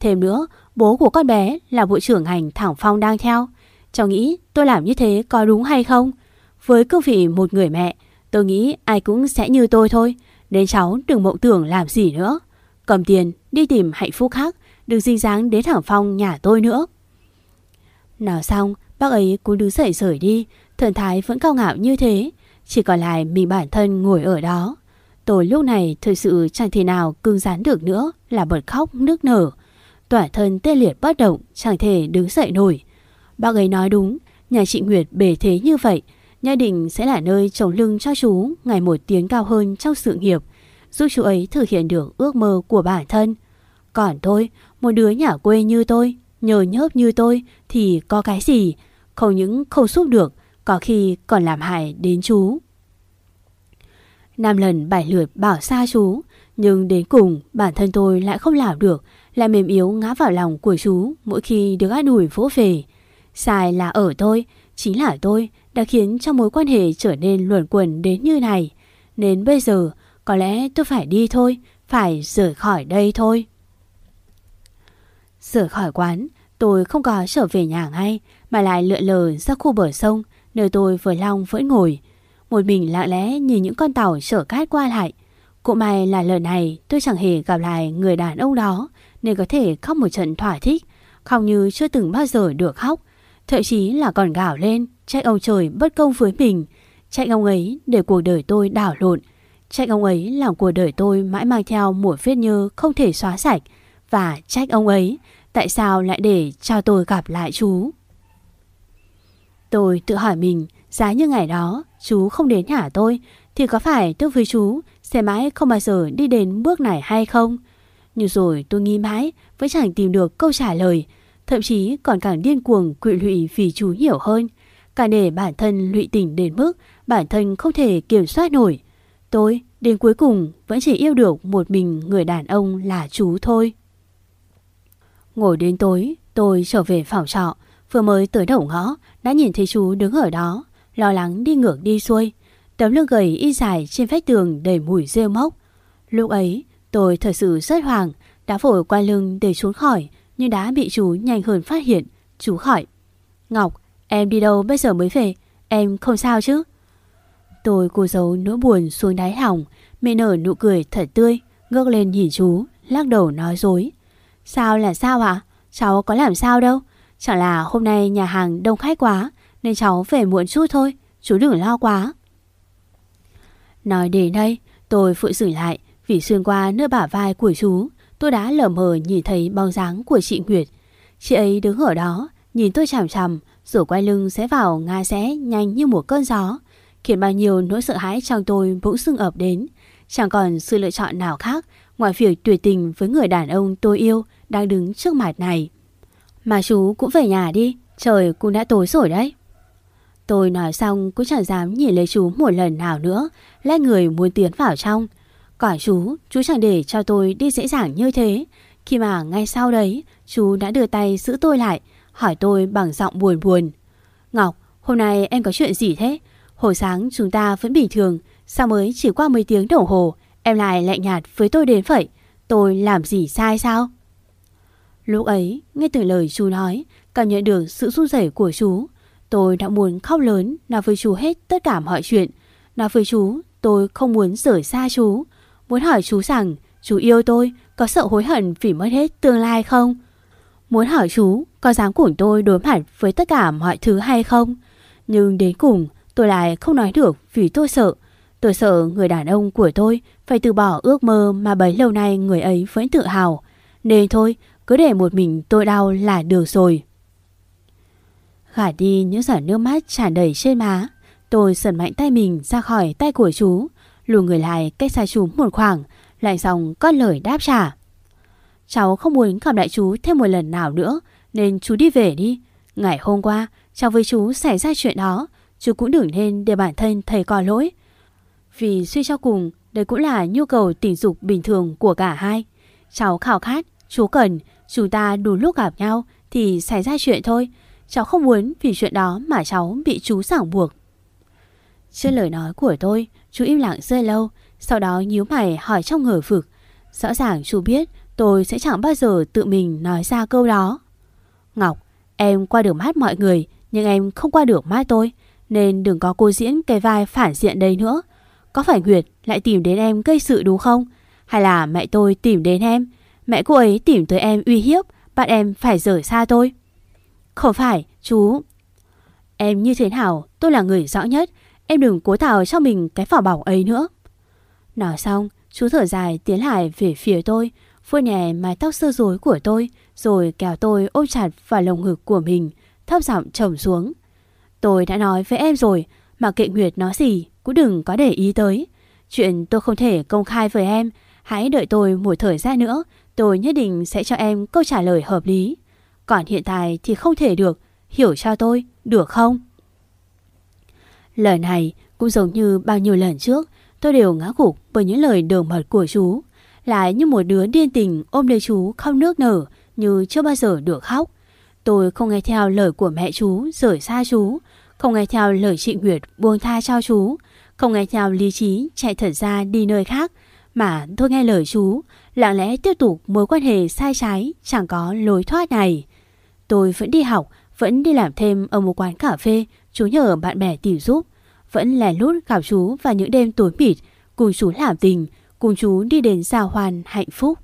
Thêm nữa, bố của con bé là bộ trưởng hành Thảo Phong đang theo. Cháu nghĩ tôi làm như thế có đúng hay không? Với cương vị một người mẹ, tôi nghĩ ai cũng sẽ như tôi thôi. Đến cháu đừng mộng tưởng làm gì nữa cầm tiền đi tìm hạnh phúc khác, đừng dính dáng đến thẳng phong nhà tôi nữa. Nào xong, bác ấy cũng đứng dậy rời đi, thần thái vẫn cao ngạo như thế, chỉ còn lại mình bản thân ngồi ở đó. Tôi lúc này thực sự chẳng thể nào cưng rắn được nữa là bật khóc nước nở. Tỏa thân tê liệt bất động chẳng thể đứng dậy nổi. Bác ấy nói đúng, nhà chị Nguyệt bề thế như vậy, nhà định sẽ là nơi trồng lưng cho chú ngày một tiếng cao hơn trong sự nghiệp, giúp chú ấy thực hiện được ước mơ của bản thân. Còn tôi, một đứa nhà quê như tôi, nhờ nhớp như tôi thì có cái gì, không những không giúp được, có khi còn làm hại đến chú. Năm lần bảy lượt bảo xa chú, nhưng đến cùng bản thân tôi lại không làm được, lại mềm yếu ngã vào lòng của chú mỗi khi được an ủi vỗ về. Sai là ở tôi, chính là tôi đã khiến cho mối quan hệ trở nên luẩn quẩn đến như này. Nên bây giờ có lẽ tôi phải đi thôi, phải rời khỏi đây thôi. Rời khỏi quán, tôi không có trở về nhà ngay, mà lại lượn lờ ra khu bờ sông, nơi tôi vừa long vẫn ngồi. Một mình lặng lẽ nhìn những con tàu chở cát qua lại. Cũng may là lần này tôi chẳng hề gặp lại người đàn ông đó, nên có thể khóc một trận thỏa thích, không như chưa từng bao giờ được khóc. Thậm chí là còn gào lên, trách ông trời bất công với mình, trách ông ấy để cuộc đời tôi đảo lộn, trách ông ấy làm cuộc đời tôi mãi mang theo một vết nhơ không thể xóa sạch, và trách ông ấy tại sao lại để cho tôi gặp lại chú. Tôi tự hỏi mình, giá như ngày đó chú không đến nhà tôi thì có phải tôi với chú sẽ mãi không bao giờ đi đến bước này hay không? Nhưng rồi tôi nghi mãi vẫn chẳng tìm được câu trả lời, thậm chí còn càng điên cuồng quỵ lụy vì chú nhiều hơn. Cả để bản thân lụy tình đến mức bản thân không thể kiểm soát nổi. Tôi đến cuối cùng vẫn chỉ yêu được một mình người đàn ông là chú thôi. Ngồi đến tối, tôi trở về phòng trọ, vừa mới tới đầu ngõ đã nhìn thấy chú đứng ở đó, lo lắng đi ngược đi xuôi. Tấm lưng gầy y dài trên vách tường đầy mùi rêu mốc. Lúc ấy, tôi thật sự rất hoàng, đã vội quay lưng để trốn khỏi, nhưng đã bị chú nhanh hơn phát hiện. Chú khỏi. Ngọc, em đi đâu bây giờ mới về? Em không sao chứ? Tôi cô giấu nỗi buồn xuống đáy hỏng mẹ nở nụ cười thật tươi, ngước lên nhìn chú, lắc đầu nói dối. Sao là sao ạ? Cháu có làm sao đâu. Chẳng là hôm nay nhà hàng đông khách quá, nên cháu về muộn chút thôi. Chú đừng lo quá. Nói đến đây, tôi phụ xử lại vì xuyên qua nơi bả vai của chú, tôi đã lờ mờ nhìn thấy bóng dáng của chị Nguyệt. Chị ấy đứng ở đó, nhìn tôi chằm chằm, rồi quay lưng sẽ vào ngã rẽ nhanh như một cơn gió, khiến bao nhiêu nỗi sợ hãi trong tôi bỗng dưng ập đến. Chẳng còn sự lựa chọn nào khác ngoài việc tuyệt tình với người đàn ông tôi yêu đang đứng trước mặt này. Mà chú cũng về nhà đi, trời cũng đã tối rồi đấy. Tôi nói xong cũng chẳng dám nhìn lấy chú một lần nào nữa, lẽ người muốn tiến vào trong. Còn chú, chú chẳng để cho tôi đi dễ dàng như thế. Khi mà ngay sau đấy, chú đã đưa tay giữ tôi lại, hỏi tôi bằng giọng buồn buồn. Ngọc, hôm nay em có chuyện gì thế? Hồi sáng chúng ta vẫn bình thường, sao mới chỉ qua mấy tiếng đồng hồ, em lại lạnh nhạt với tôi đến vậy? Tôi làm gì sai sao? Lúc ấy, nghe từ lời chú nói, cảm nhận được sự run rẩy của chú. Tôi đã muốn khóc lớn nói với chú hết tất cả mọi chuyện. Nói với chú, tôi không muốn rời xa chú. Muốn hỏi chú rằng, chú yêu tôi, có sợ hối hận vì mất hết tương lai không? Muốn hỏi chú, có dám cùng tôi đối mặt với tất cả mọi thứ hay không? Nhưng đến cùng, tôi lại không nói được vì tôi sợ. Tôi sợ người đàn ông của tôi phải từ bỏ ước mơ mà bấy lâu nay người ấy vẫn tự hào. Nên thôi, cứ để một mình tôi đau là được rồi. Gả đi những giọt nước mắt tràn đầy trên má. Tôi sần mạnh tay mình ra khỏi tay của chú. Lùi người lại cách xa chú một khoảng. Lại dòng có lời đáp trả. Cháu không muốn gặp lại chú thêm một lần nào nữa. Nên chú đi về đi. Ngày hôm qua, cháu với chú xảy ra chuyện đó. Chú cũng đừng nên để bản thân thầy có lỗi. Vì suy cho cùng, đây cũng là nhu cầu tình dục bình thường của cả hai. Cháu khảo khát, chú cần, chúng ta đủ lúc gặp nhau thì xảy ra chuyện thôi. Cháu không muốn vì chuyện đó mà cháu bị chú giảng buộc. Trên lời nói của tôi, chú im lặng rơi lâu, sau đó nhíu mày hỏi trong ngờ vực. Rõ ràng chú biết tôi sẽ chẳng bao giờ tự mình nói ra câu đó. Ngọc, em qua được mắt mọi người, nhưng em không qua được mắt tôi, nên đừng có cô diễn cái vai phản diện đây nữa. Có phải Nguyệt lại tìm đến em gây sự đúng không? Hay là mẹ tôi tìm đến em? Mẹ cô ấy tìm tới em uy hiếp bạn em phải rời xa tôi. Không phải, chú. Em như thế nào? Tôi là người rõ nhất. Em đừng cố tạo cho mình cái vỏ bọc ấy nữa. Nói xong, Chú thở dài tiến lại về phía tôi Phua nhẹ mái tóc sơ rối của tôi, Rồi kéo tôi ôm chặt vào lồng ngực của mình, Thấp giọng trầm xuống. Tôi đã nói với em rồi Mà kệ Nguyệt nói gì cũng đừng có để ý tới. Chuyện tôi không thể công khai với em Hãy đợi tôi một thời gian nữa Tôi nhất định sẽ cho em câu trả lời hợp lý. Còn hiện tại thì không thể được Hiểu cho tôi, được không? Lời này cũng giống như bao nhiêu lần trước Tôi đều ngã gục bởi những lời đường mật của chú. Lại như một đứa điên tình ôm lấy chú không nước nở Như chưa bao giờ được khóc. Tôi không nghe theo lời của mẹ chú, rời xa chú. Không nghe theo lời chị Nguyệt buông tha cho chú. Không nghe theo lý trí, chạy thật ra đi nơi khác. Mà tôi nghe lời chú, Lặng lẽ tiếp tục mối quan hệ sai trái, Chẳng có lối thoát này. Tôi vẫn đi học, Vẫn đi làm thêm ở một quán cà phê, Chú nhờ bạn bè tìm giúp. Vẫn lẻ lút gặp chú vào những đêm tối mịt, Cùng chú làm tình, Cùng chú đi đến giao hoàn hạnh phúc.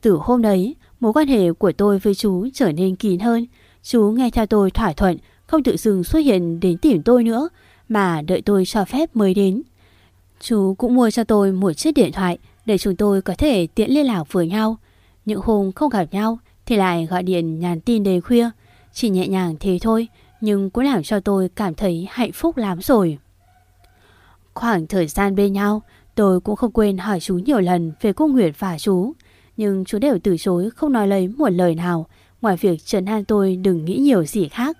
Từ hôm đấy Mối quan hệ của tôi với chú trở nên kín hơn. Chú nghe theo tôi thỏa thuận, Không tự dưng xuất hiện đến tìm tôi nữa, Mà đợi tôi cho phép mới đến. Chú cũng mua cho tôi một chiếc điện thoại Để chúng tôi có thể tiện liên lạc với nhau. Những hôm không gặp nhau Thì lại gọi điện nhắn tin đến khuya. Chỉ nhẹ nhàng thế thôi, Nhưng cũng làm cho tôi cảm thấy hạnh phúc lắm rồi. Khoảng thời gian bên nhau, Tôi cũng không quên hỏi chú nhiều lần Về cô Nguyệt và chú nhưng chú đều từ chối, không nói lấy một lời nào. Ngoài việc trấn an tôi, đừng nghĩ nhiều gì khác.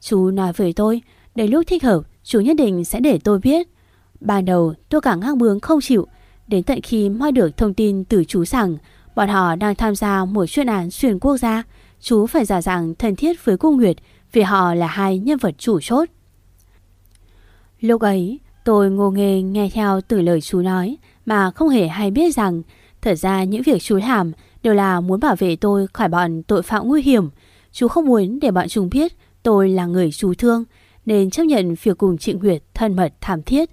Chú nói với tôi, Đến lúc thích hợp, chú nhất định sẽ để tôi biết. Ban đầu, tôi cả ngang bướng không chịu. Đến tận khi moi được thông tin từ chú rằng Bọn họ đang tham gia một chuyên án xuyên quốc gia, Chú phải giả dạng thân thiết với cô Nguyệt Vì họ là hai nhân vật chủ chốt. Lúc ấy, tôi ngô nghề nghe theo từ lời chú nói Mà không hề hay biết rằng Thật ra những việc chú làm đều là muốn bảo vệ tôi khỏi bọn tội phạm nguy hiểm. Chú không muốn để bọn chúng biết tôi là người chú thương nên chấp nhận việc cùng chị Nguyệt thân mật thảm thiết.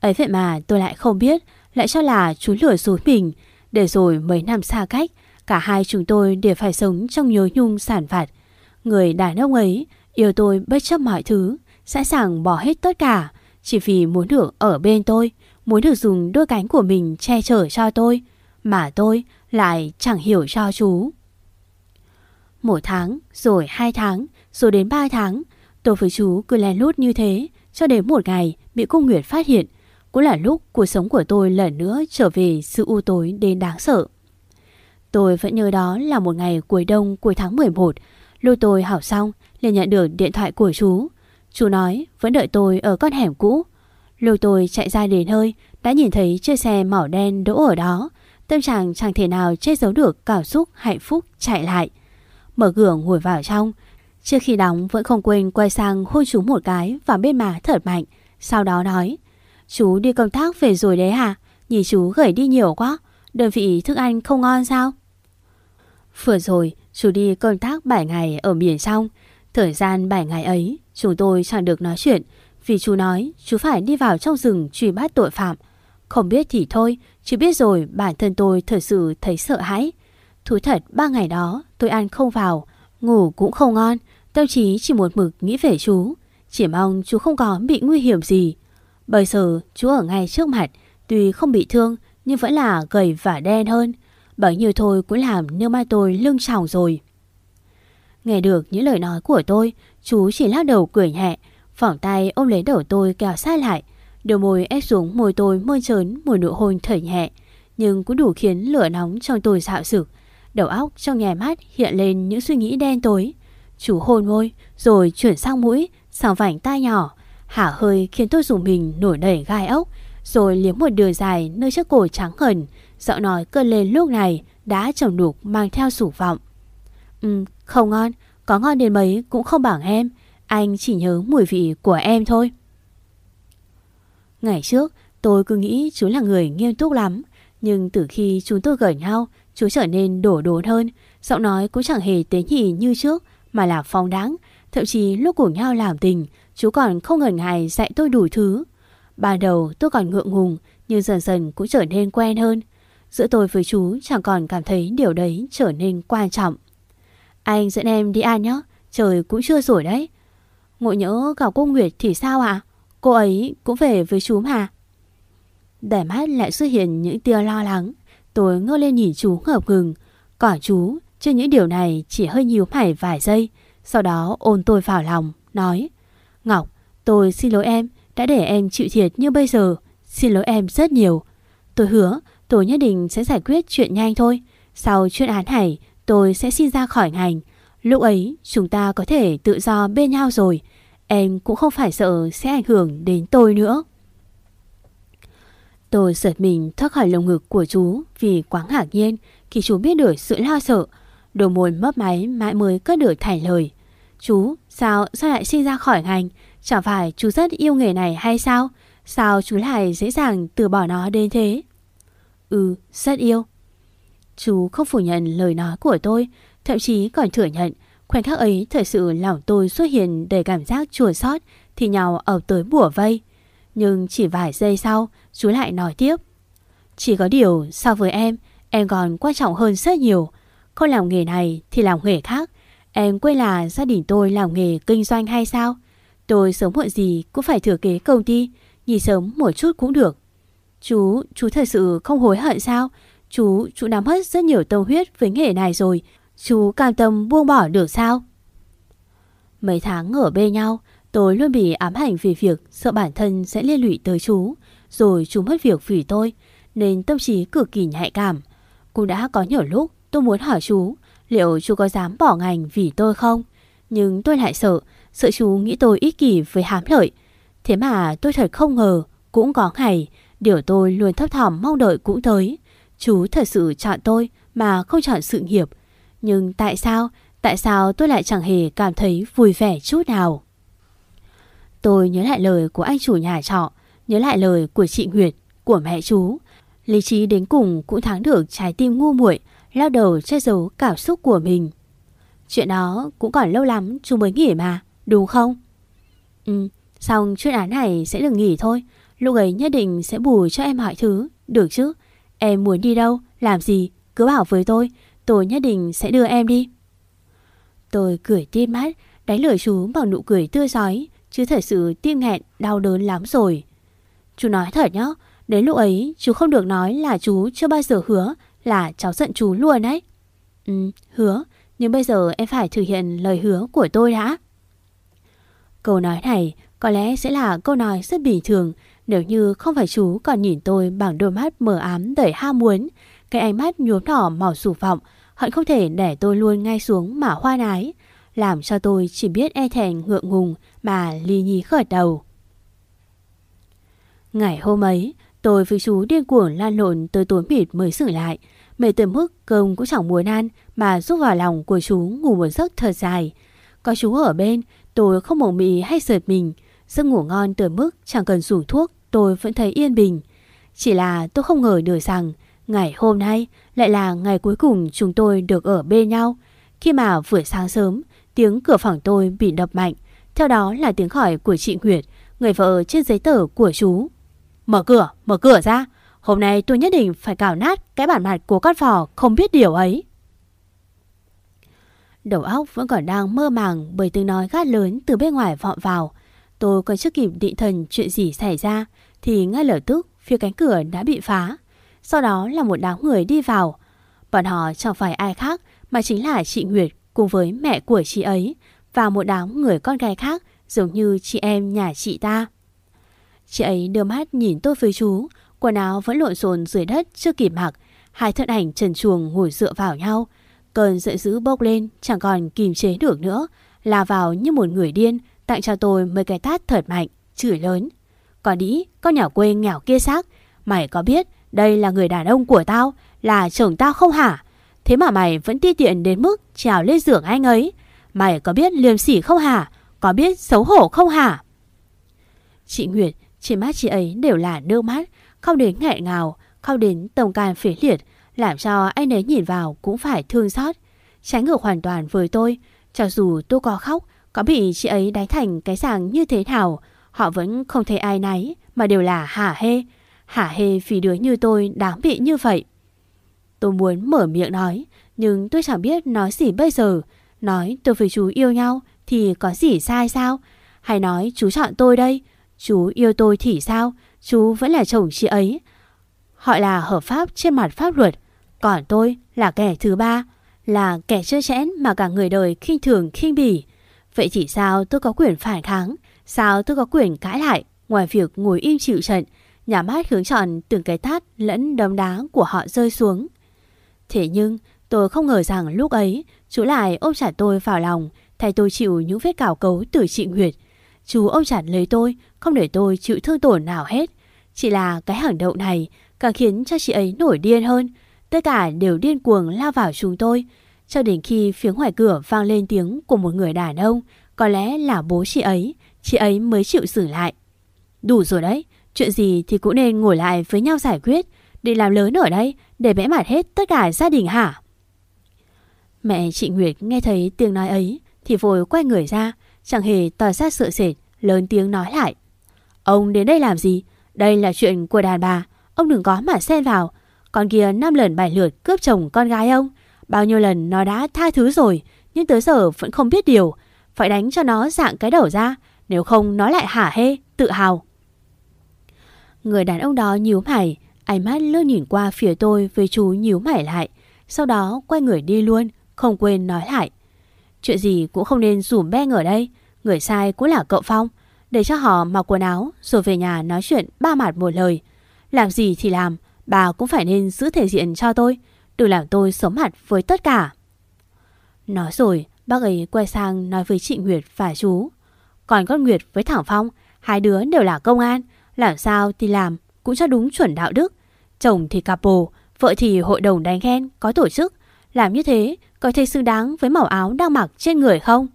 Ấy vậy mà tôi lại không biết, lại cho là chú lừa dối mình. Để rồi mấy năm xa cách, cả hai chúng tôi đều phải sống trong nhớ nhung sản phạt. Người đàn ông ấy yêu tôi bất chấp mọi thứ, sẵn sàng bỏ hết tất cả, chỉ vì muốn được ở bên tôi, muốn được dùng đôi cánh của mình che chở cho tôi. Mà tôi lại chẳng hiểu cho chú. Một tháng, Rồi hai tháng, Rồi đến ba tháng, Tôi với chú cứ lén lút như thế, Cho đến một ngày bị cô Nguyệt phát hiện, Cũng là lúc cuộc sống của tôi lần nữa Trở về sự u tối đến đáng sợ. Tôi vẫn nhớ đó là một ngày cuối đông cuối tháng 11 Lúc tôi hảo xong liền nhận được điện thoại của chú. Chú nói vẫn đợi tôi ở con hẻm cũ. Lúc tôi chạy ra đến hơi Đã nhìn thấy chiếc xe màu đen đỗ ở đó Tâm trạng chẳng thể nào che giấu được cảm xúc hạnh phúc chạy lại. Mở cửa ngồi vào trong. Trước khi đóng vẫn không quên quay sang hôn chú một cái và bên má thật mạnh. Sau đó nói. Chú đi công tác về rồi đấy hả? Nhìn chú gầy đi nhiều quá. Đơn vị thức ăn không ngon sao? Vừa rồi chú đi công tác 7 ngày ở miền xong Thời gian 7 ngày ấy chúng tôi chẳng được nói chuyện. Vì chú nói chú phải đi vào trong rừng truy bắt tội phạm. Không biết thì thôi, chỉ biết rồi bản thân tôi thật sự thấy sợ hãi. Thú thật ba ngày đó tôi ăn không vào, ngủ cũng không ngon, tâm trí chỉ một mực nghĩ về chú. Chỉ mong chú không có bị nguy hiểm gì. Bây giờ chú ở ngay trước mặt, tuy không bị thương nhưng vẫn là gầy và đen hơn. Bởi như thôi cũng làm nước mai tôi lưng tròng rồi. Nghe được những lời nói của tôi, chú chỉ lắc đầu cười nhẹ, phỏng tay ôm lấy đầu tôi kéo sát lại. Đôi môi ép xuống môi tôi mơn trớn một nụ hôn thở nhẹ, Nhưng cũng đủ khiến lửa nóng trong tôi dạo sực. Đầu óc trong nhèm mắt hiện lên những suy nghĩ đen tối. Chú hôn môi rồi chuyển sang mũi, Sang vành tai nhỏ. Hả hơi khiến tôi dùng mình nổi đầy gai ốc, Rồi liếm một đường dài nơi chiếc cổ trắng ngần. Giọng nói cơn lên lúc này Đã trầm đục mang theo sủ vọng. Ừ không ngon, Có ngon đến mấy cũng không bằng em. Anh chỉ nhớ mùi vị của em thôi. Ngày trước, tôi cứ nghĩ chú là người nghiêm túc lắm. Nhưng từ khi chúng tôi gần nhau, Chú trở nên đổ đốn hơn. Giọng nói cũng chẳng hề tế nhị như trước, Mà là phong đáng. Thậm chí lúc cùng nhau làm tình, Chú còn không ngần ngại dạy tôi đủ thứ. Ban đầu tôi còn ngượng ngùng, Nhưng dần dần cũng trở nên quen hơn. Giữa tôi với chú chẳng còn cảm thấy điều đấy trở nên quan trọng. Anh dẫn em đi ăn nhé, Trời cũng chưa rồi đấy. Ngộ nhỡ gặp cô Nguyệt thì sao ạ? Cô ấy cũng về với chú mà. Để mắt lại xuất hiện những tia lo lắng. Tôi ngơ lên nhìn chú ngập ngừng. Còn chú, trên những điều này chỉ hơi nhíu mày vài giây. Sau đó ôn tôi vào lòng, Nói, Ngọc, tôi xin lỗi em, Đã để em chịu thiệt như bây giờ. Xin lỗi em rất nhiều. Tôi hứa, tôi nhất định sẽ giải quyết chuyện nhanh thôi. Sau chuyên án này, Tôi sẽ xin ra khỏi ngành. Lúc ấy, chúng ta có thể tự do bên nhau rồi. Em cũng không phải sợ sẽ ảnh hưởng đến tôi nữa. Tôi giật mình thoát khỏi lồng ngực của chú Vì quá ngạc nhiên Khi chú biết được sự lo sợ. Đồ môi mấp máy mãi mới cất được thành lời. Chú, sao sao lại sinh ra khỏi ngành? Chẳng phải chú rất yêu nghề này hay sao? Sao chú lại dễ dàng từ bỏ nó đến thế? Ừ rất yêu. Chú không phủ nhận lời nói của tôi, Thậm chí còn thừa nhận Khoảnh khắc ấy thật sự lòng tôi xuất hiện đầy cảm giác chua xót thì nhau ập tới bủa vây. Nhưng chỉ vài giây sau, chú lại nói tiếp. Chỉ có điều so với em, em còn quan trọng hơn rất nhiều. Không làm nghề này thì làm nghề khác. Em quên là gia đình tôi làm nghề kinh doanh hay sao? Tôi sớm muộn gì cũng phải thừa kế công ty, nghỉ sớm một chút cũng được. Chú, chú thật sự không hối hận sao? Chú, chú nắm hết rất nhiều tâm huyết với nghề này rồi. Chú cam tâm buông bỏ được sao? Mấy tháng ở bên nhau, tôi luôn bị ám ảnh vì việc sợ bản thân sẽ liên lụy tới chú. Rồi chú mất việc vì tôi, nên tâm trí cực kỳ nhạy cảm. Cũng đã có nhiều lúc tôi muốn hỏi chú liệu chú có dám bỏ ngành vì tôi không? Nhưng tôi lại sợ, sợ chú nghĩ tôi ích kỷ với hám lợi. Thế mà tôi thật không ngờ, cũng có ngày, điều tôi luôn thấp thỏm mong đợi cũng tới. Chú thật sự chọn tôi mà không chọn sự nghiệp. Nhưng tại sao, tại sao tôi lại chẳng hề cảm thấy vui vẻ chút nào? Tôi nhớ lại lời của anh chủ nhà trọ, nhớ lại lời của chị Nguyệt, của mẹ chú. Lý trí đến cùng cũng thắng được trái tim ngu muội, lao đầu che giấu cảm xúc của mình. Chuyện đó cũng còn lâu lắm chú mới nghỉ mà, đúng không? Ừ, xong chuyên án này sẽ được nghỉ thôi. Lúc ấy nhất định sẽ bù cho em mọi thứ, được chứ? Em muốn đi đâu, làm gì, cứ bảo với tôi, tôi nhất định sẽ đưa em đi. Tôi cười tít mắt, đánh lửa chú bằng nụ cười tươi giói, chứ thật sự tim nghẹn, đau đớn lắm rồi. Chú nói thật nhá, đến lúc ấy chú không được nói là chú chưa bao giờ hứa là cháu giận chú luôn đấy. Ừ, hứa, nhưng bây giờ em phải thực hiện lời hứa của tôi đã. Câu nói này có lẽ sẽ là câu nói rất bình thường nếu như không phải chú còn nhìn tôi bằng đôi mắt mờ ám đầy ham muốn, cái ánh mắt nhuốm đỏ màu sù vọng, hận không thể để tôi luôn ngay xuống mà hoa nái, làm cho tôi chỉ biết e thèn ngượng ngùng mà ly nhí khởi đầu. Ngày hôm ấy, tôi với chú điên cuồng lan lộn tới tối mịt mới sửa lại, mệt tới mức cơm cũng chẳng muốn ăn mà rút vào lòng của chú ngủ một giấc thật dài. Có chú ở bên, tôi không mộng mị hay sợt mình, giấc ngủ ngon tới mức chẳng cần dùng thuốc tôi vẫn thấy yên bình. Chỉ là tôi không ngờ được rằng ngày hôm nay lại là ngày cuối cùng chúng tôi được ở bên nhau. Khi mà vừa sáng sớm, tiếng cửa phòng tôi bị đập mạnh. Theo đó là tiếng hỏi của chị Nguyệt, người vợ trên giấy tờ của chú. Mở cửa, mở cửa ra. Hôm nay tôi nhất định phải cào nát cái bản mặt của con phò không biết điều ấy. Đầu óc vẫn còn đang mơ màng bởi tiếng nói gắt lớn từ bên ngoài vọng vào. Tôi còn chưa kịp định thần chuyện gì xảy ra thì ngay lập tức phía cánh cửa đã bị phá. Sau đó là một đám người đi vào. Bọn họ chẳng phải ai khác mà chính là chị Nguyệt cùng với mẹ của chị ấy và một đám người con gái khác giống như chị em nhà chị ta. Chị ấy đưa mắt nhìn tôi với chú, quần áo vẫn lộn xộn dưới đất chưa kịp mặc, hai thân ảnh trần chuồng ngồi dựa vào nhau. Cơn giận dữ bốc lên chẳng còn kìm chế được nữa, là vào như một người điên, tặng cho tôi mấy cái tát thật mạnh, chửi lớn. Còn đĩ, con nhỏ quê nghèo kia xác, mày có biết đây là người đàn ông của tao, là chồng tao không hả? Thế mà mày vẫn ti tiện đến mức trèo lên giường anh ấy. Mày có biết liêm sỉ không hả? Có biết xấu hổ không hả? Chị Nguyệt, trên mắt chị ấy đều là nước mắt, không đến nghẹn ngào, không đến tổng can phế liệt, làm cho anh ấy nhìn vào cũng phải thương xót. Trái ngược hoàn toàn với tôi, cho dù tôi có khóc, có bị chị ấy đánh thành cái dạng như thế nào, họ vẫn không thấy ai nấy mà đều là hả hê. Hả hê vì đứa như tôi đáng bị như vậy. Tôi muốn mở miệng nói, nhưng tôi chẳng biết nói gì bây giờ. Nói tôi với chú yêu nhau thì có gì sai sao? Hay nói chú chọn tôi đây? Chú yêu tôi thì sao? Chú vẫn là chồng chị ấy. Họ là hợp pháp trên mặt pháp luật. Còn tôi là kẻ thứ ba. Là kẻ chơi chẽn mà cả người đời khinh thường khinh bỉ. Vậy thì sao tôi có quyền phản kháng? Sao tôi có quyền cãi lại? Ngoài việc ngồi im chịu trận, nhà mắt hướng chọn từng cái tát lẫn đấm đá của họ rơi xuống. Thế nhưng tôi không ngờ rằng lúc ấy chú lại ôm chặt tôi vào lòng thay tôi chịu những vết cào cấu từ chị Nguyệt. Chú ôm chặt lấy tôi, không để tôi chịu thương tổn nào hết. Chỉ là cái hành động này càng khiến cho chị ấy nổi điên hơn. Tất cả đều điên cuồng lao vào chúng tôi. Cho đến khi phía ngoài cửa vang lên tiếng của một người đàn ông, có lẽ là bố chị ấy, chị ấy mới chịu xử lại. Đủ rồi đấy, chuyện gì thì cũng nên ngồi lại với nhau giải quyết. Để làm lớn ở đây, để vẽ mặt hết tất cả gia đình hả? Mẹ chị Nguyệt nghe thấy tiếng nói ấy thì vội quay người ra, chẳng hề tỏ ra sợ sệt, lớn tiếng nói lại. Ông đến đây làm gì? Đây là chuyện của đàn bà, ông đừng có mà xen vào. Con kia năm lần bảy lượt cướp chồng con gái ông. Bao nhiêu lần nó đã tha thứ rồi, nhưng tới giờ vẫn không biết điều. Phải đánh cho nó dạng cái đầu ra, nếu không nó lại hả hê, tự hào. Người đàn ông đó nhíu mày, ánh mắt lơ nhìn qua phía tôi với chú nhíu mày lại. Sau đó quay người đi luôn, không quên nói lại. Chuyện gì cũng không nên rủm beng ở đây, người sai cũng là cậu Phong. Để cho họ mặc quần áo rồi về nhà nói chuyện ba mặt một lời. Làm gì thì làm, bà cũng phải nên giữ thể diện cho tôi. Đừng làm tôi sống mặt với tất cả. Nói rồi, bác ấy quay sang nói với chị Nguyệt và chú. Còn con Nguyệt với thằng Phong, hai đứa đều là công an. Làm sao thì làm, cũng cho đúng chuẩn đạo đức. Chồng thì capo, vợ thì hội đồng đánh ghen, có tổ chức. Làm như thế, có thể xứng đáng với màu áo đang mặc trên người không?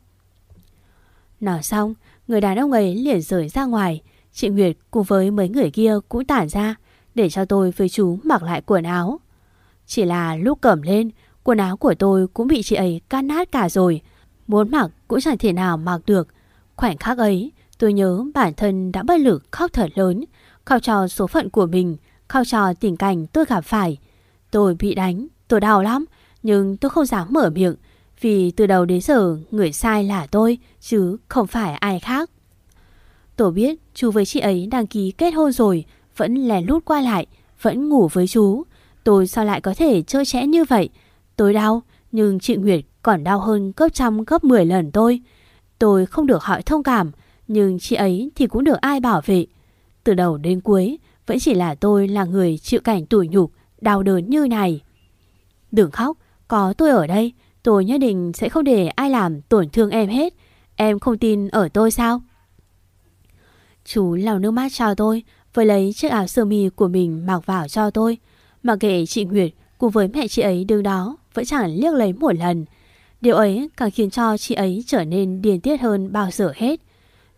Nói xong, người đàn ông ấy liền rời ra ngoài. Chị Nguyệt cùng với mấy người kia cũng tản ra để cho tôi với chú mặc lại quần áo. Chỉ là lúc cầm lên, quần áo của tôi cũng bị chị ấy cắt nát cả rồi. Muốn mặc cũng chẳng thể nào mặc được. Khoảnh khắc ấy, tôi nhớ bản thân đã bất lực khóc thật lớn, khóc cho số phận của mình, khóc cho tình cảnh tôi gặp phải. Tôi bị đánh, tôi đau lắm, nhưng tôi không dám mở miệng vì từ đầu đến giờ người sai là tôi chứ không phải ai khác. Tôi biết chú với chị ấy đăng ký kết hôn rồi, vẫn lèn lút qua lại, vẫn ngủ với chú. Tôi sao lại có thể chơi chẽ như vậy? Tôi đau, nhưng chị Nguyệt còn đau hơn gấp trăm gấp 10 lần tôi. Tôi không được hỏi thông cảm, nhưng chị ấy thì cũng được ai bảo vệ. Từ đầu đến cuối, vẫn chỉ là tôi là người chịu cảnh tủi nhục, đau đớn như này. Đừng khóc, có tôi ở đây, tôi nhất định sẽ không để ai làm tổn thương em hết. Em không tin ở tôi sao? Chú lau nước mắt cho tôi, với lấy chiếc áo sơ mi của mình mặc vào cho tôi. mặc kệ chị Nguyệt cùng với mẹ chị ấy đứng đó vẫn chẳng liếc lấy một lần. Điều ấy càng khiến cho chị ấy trở nên điên tiết hơn bao giờ hết.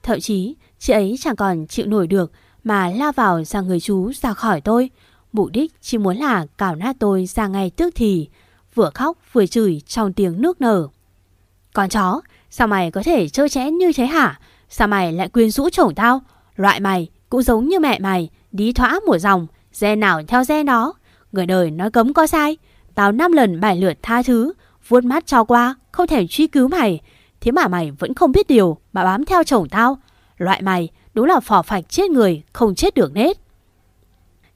Thậm chí chị ấy chẳng còn chịu nổi được mà la vào ra người chú ra khỏi tôi. Mục đích chỉ muốn là cào nát tôi ra ngay tức thì vừa khóc vừa chửi trong tiếng nước nở. Con chó, sao mày có thể chơi chẽ như thế hả? Sao mày lại quyến rũ chồng tao? Loại mày cũng giống như mẹ mày, đi thỏa một dòng, gen nào theo gen đó. Người đời nói cấm có sai. Tao năm lần bài lượt tha thứ, vuốt mắt cho qua, không thể truy cứu mày. Thế mà mày vẫn không biết điều mà bám theo chồng tao. Loại mày đúng là phỏ phạch chết người, không chết được nết.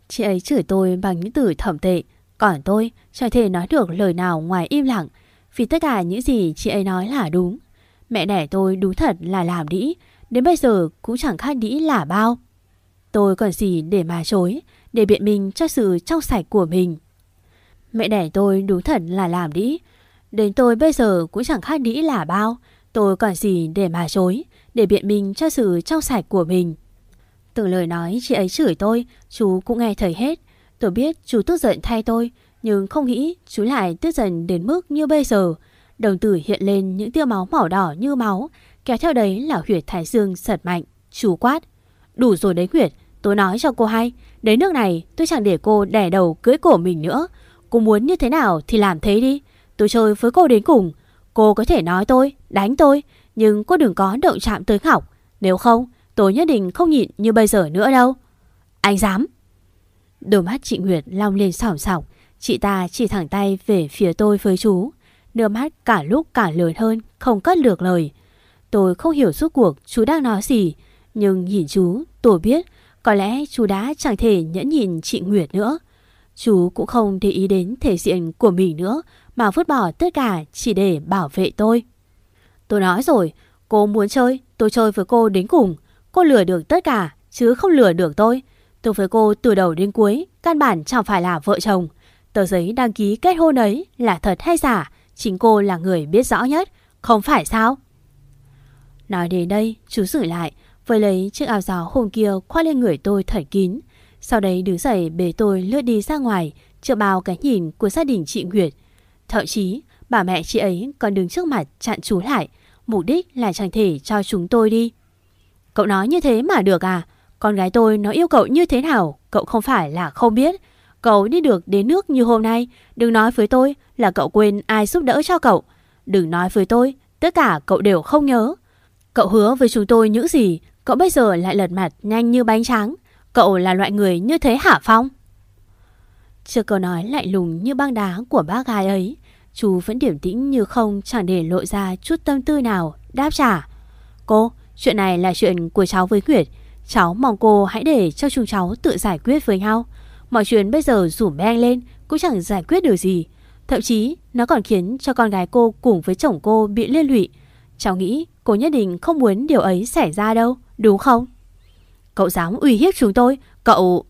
Chị ấy chửi tôi bằng những từ thẩm tệ, còn tôi chẳng thể nói được lời nào ngoài im lặng vì tất cả những gì chị ấy nói là đúng. Mẹ đẻ tôi đúng thật là làm đĩ, đến bây giờ cũng chẳng khác đĩ là bao. Tôi còn gì để mà chối, để biện minh cho sự trong sạch của mình. Mẹ đẻ tôi đúng thật là làm đĩ, đến tôi bây giờ cũng chẳng khác đĩ là bao. Tôi còn gì để mà chối, để biện minh cho sự trong sạch của mình. từ lời nói chị ấy chửi tôi, chú cũng nghe thấy hết. Tôi biết chú tức giận thay tôi, nhưng không nghĩ chú lại tức giận đến mức như bây giờ. Đồng tử hiện lên những tia máu màu đỏ như máu, kéo theo đấy là huyệt thái dương sật mạnh. Chú quát. Đủ rồi đấy Huyệt, tôi nói cho cô hay. Đến nước này tôi chẳng để cô đẻ đầu cưới cổ mình nữa. Cô muốn như thế nào thì làm thế đi. Tôi chơi với cô đến cùng. Cô có thể nói tôi, đánh tôi, nhưng cô đừng có động chạm tới Ngọc. Nếu không, tôi nhất định không nhịn như bây giờ nữa đâu. Anh dám. Đôi mắt chị Nguyệt long lên sỏng sỏng Chị ta chỉ thẳng tay về phía tôi với chú Nước mắt cả lúc cả lớn hơn Không cất được lời Tôi không hiểu suốt cuộc chú đang nói gì Nhưng nhìn chú tôi biết Có lẽ chú đã chẳng thể nhẫn nhìn chị Nguyệt nữa Chú cũng không để ý đến thể diện của mình nữa mà vứt bỏ tất cả chỉ để bảo vệ tôi. Tôi nói rồi, Cô muốn chơi, Tôi chơi với cô đến cùng. Cô lừa được tất cả, Chứ không lừa được tôi. Tôi với cô từ đầu đến cuối, Căn bản chẳng phải là vợ chồng. Tờ giấy đăng ký kết hôn ấy là thật hay giả, Chính cô là người biết rõ nhất, Không phải sao? Nói đến đây, chú sửa lại, Với lấy chiếc áo gió hôm kia khoác lên người tôi thật kín. Sau đấy đứng dậy bế tôi lướt đi ra ngoài Chưa bao cái nhìn của gia đình chị Nguyệt. Thậm chí, bà mẹ chị ấy còn đứng trước mặt chặn chú lại, Mục đích là chẳng thể cho chúng tôi đi. Cậu nói như thế mà được à? Con gái tôi nó yêu cậu như thế nào? Cậu không phải là không biết. Cậu đi được đến nước như hôm nay. Đừng nói với tôi là cậu quên ai giúp đỡ cho cậu. Đừng nói với tôi, Tất cả cậu đều không nhớ. Cậu hứa với chúng tôi những gì, Cậu bây giờ lại lật mặt nhanh như bánh tráng. Cậu là loại người như thế hả Phong? Chưa câu nói lạnh lùng như băng đá của bác gái ấy Chú vẫn điểm tĩnh như không Chẳng để lộ ra chút tâm tư nào. Đáp trả Cô, chuyện này là chuyện của cháu với Nguyệt Cháu mong cô hãy để cho chúng cháu tự giải quyết với nhau. Mọi chuyện bây giờ rủ beng lên Cũng chẳng giải quyết được gì. Thậm chí nó còn khiến cho con gái cô Cùng với chồng cô bị liên lụy. Cháu nghĩ cô nhất định không muốn điều ấy xảy ra đâu Đúng không? Cậu dám uy hiếp chúng tôi Cậu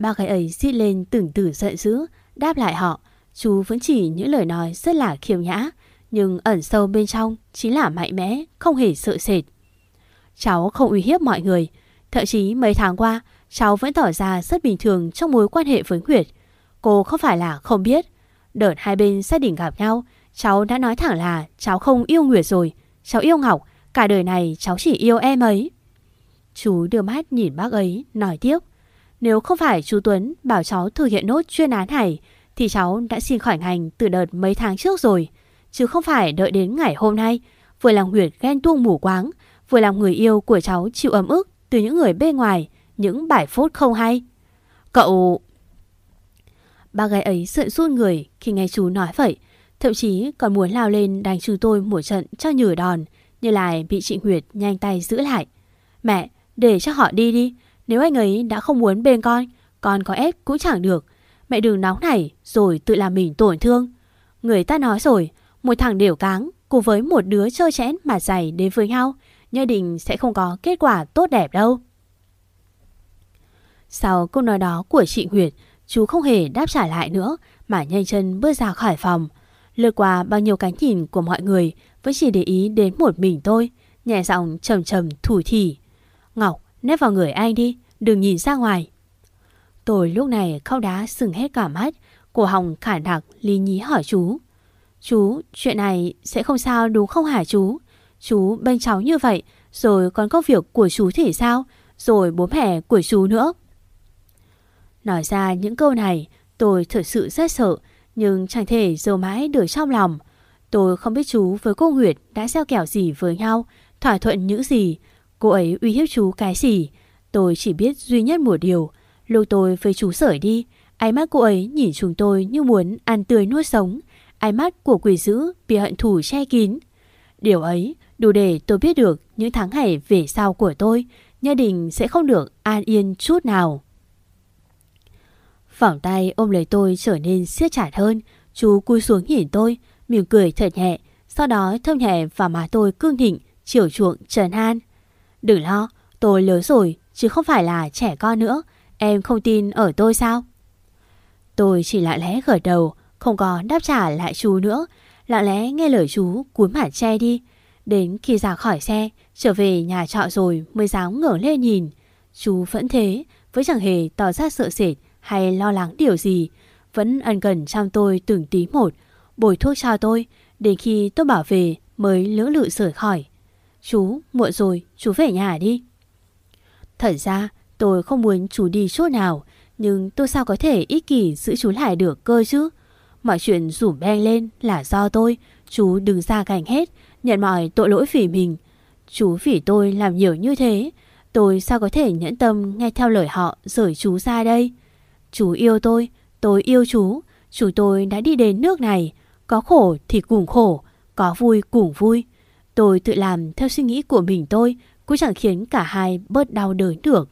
Ba cái ấy xít lên từng từ giận dữ, Đáp lại họ, Chú vẫn chỉ những lời nói rất là khiêm nhã, Nhưng ẩn sâu bên trong Chính là mạnh mẽ, Không hề sợ sệt. Cháu không uy hiếp mọi người. Thậm chí mấy tháng qua, Cháu vẫn tỏ ra rất bình thường trong mối quan hệ với Nguyệt. Cô không phải là không biết. Đợt hai bên gia định gặp nhau, Cháu đã nói thẳng là cháu không yêu Nguyệt rồi. Cháu yêu Ngọc, Cả đời này cháu chỉ yêu em ấy. Chú đưa mắt nhìn bác ấy, Nói tiếp. Nếu không phải chú Tuấn bảo cháu thực hiện nốt chuyên án này Thì cháu đã xin khỏi ngành từ đợt mấy tháng trước rồi. Chứ không phải đợi đến ngày hôm nay Vừa làm Nguyệt ghen tuông mù quáng Vừa làm người yêu của cháu chịu ấm ức Từ những người bên ngoài Những bài phốt không hay. Cậu... Ba gái ấy sợ run người khi nghe chú nói vậy Thậm chí còn muốn lao lên đánh chú tôi một trận cho nhử đòn Nhưng lại bị chị Nguyệt nhanh tay giữ lại. Mẹ, để cho họ đi đi nếu anh ấy đã không muốn bên con Con có ép cũng chẳng được. Mẹ đừng nóng này rồi tự làm mình tổn thương. Người ta nói rồi, Một thằng đều cáng, cùng với một đứa chơi chẽn mà dày đến với nhau, Nhất định sẽ không có kết quả tốt đẹp đâu. Sau câu nói đó của chị Nguyệt, Chú không hề đáp trả lại nữa, Mà nhanh chân bước ra khỏi phòng. Lượt qua bao nhiêu cái nhìn của mọi người, Vẫn chỉ để ý đến một mình tôi, Nhẹ giọng trầm trầm thủ thỉ. Ngọc nép vào người anh đi, Đừng nhìn ra ngoài. Tôi lúc này khóc đá sừng hết cả mắt Cổ hồng khả đặc lý nhí hỏi chú. Chú, chuyện này sẽ không sao đúng không hả chú? Chú bên cháu như vậy, Rồi còn có việc của chú thì sao? Rồi bố mẹ của chú nữa. Nói ra những câu này, Tôi thật sự rất sợ, Nhưng chẳng thể giấu mãi được trong lòng. Tôi không biết chú với cô Nguyệt Đã gieo kẻo gì với nhau, Thỏa thuận những gì Cô ấy uy hiếp chú cái gì? Tôi chỉ biết duy nhất một điều. Lúc tôi với chú sởi đi, Ánh mắt cô ấy nhìn chúng tôi như muốn ăn tươi nuốt sống. Ánh mắt của quỷ dữ bị hận thù che kín. Điều ấy đủ để tôi biết được những tháng ngày về sau của tôi Gia đình sẽ không được an yên chút nào. Vòng tay ôm lấy tôi trở nên siết chặt hơn. Chú cúi xuống nhìn tôi, Mỉm cười thật nhẹ, Sau đó thơm nhẹ vào má tôi cương thịnh, Chiều chuộng trần an. Đừng lo tôi lớn rồi Chứ không phải là trẻ con nữa. Em không tin ở tôi sao? Tôi chỉ lặng lẽ gật đầu Không có đáp trả lại chú nữa. Lặng lẽ nghe lời chú cúi mặt che đi. Đến khi ra khỏi xe Trở về nhà trọ rồi mới dám ngẩng lên nhìn. Chú vẫn thế với chẳng hề tỏ ra sợ sệt hay lo lắng điều gì, vẫn ân cần chăm tôi từng tí một, bồi thuốc cho tôi, đến khi tôi bảo về mới lưỡng lự rời khỏi. Chú, muộn rồi, chú về nhà đi. Thật ra, tôi không muốn chú đi chỗ nào, nhưng tôi sao có thể ích kỷ giữ chú lại được cơ chứ? Mọi chuyện rủ beng lên là do tôi, chú đừng ra cảnh hết, nhận mọi tội lỗi vì mình. Chú vì tôi làm nhiều như thế, tôi sao có thể nhẫn tâm nghe theo lời họ rời chú ra đây? Chú yêu tôi, tôi yêu chú. chú tôi đã đi đến nước này. Có khổ thì cùng khổ, có vui cùng vui. Tôi tự làm theo suy nghĩ của mình tôi, cũng chẳng khiến cả hai bớt đau đớn được.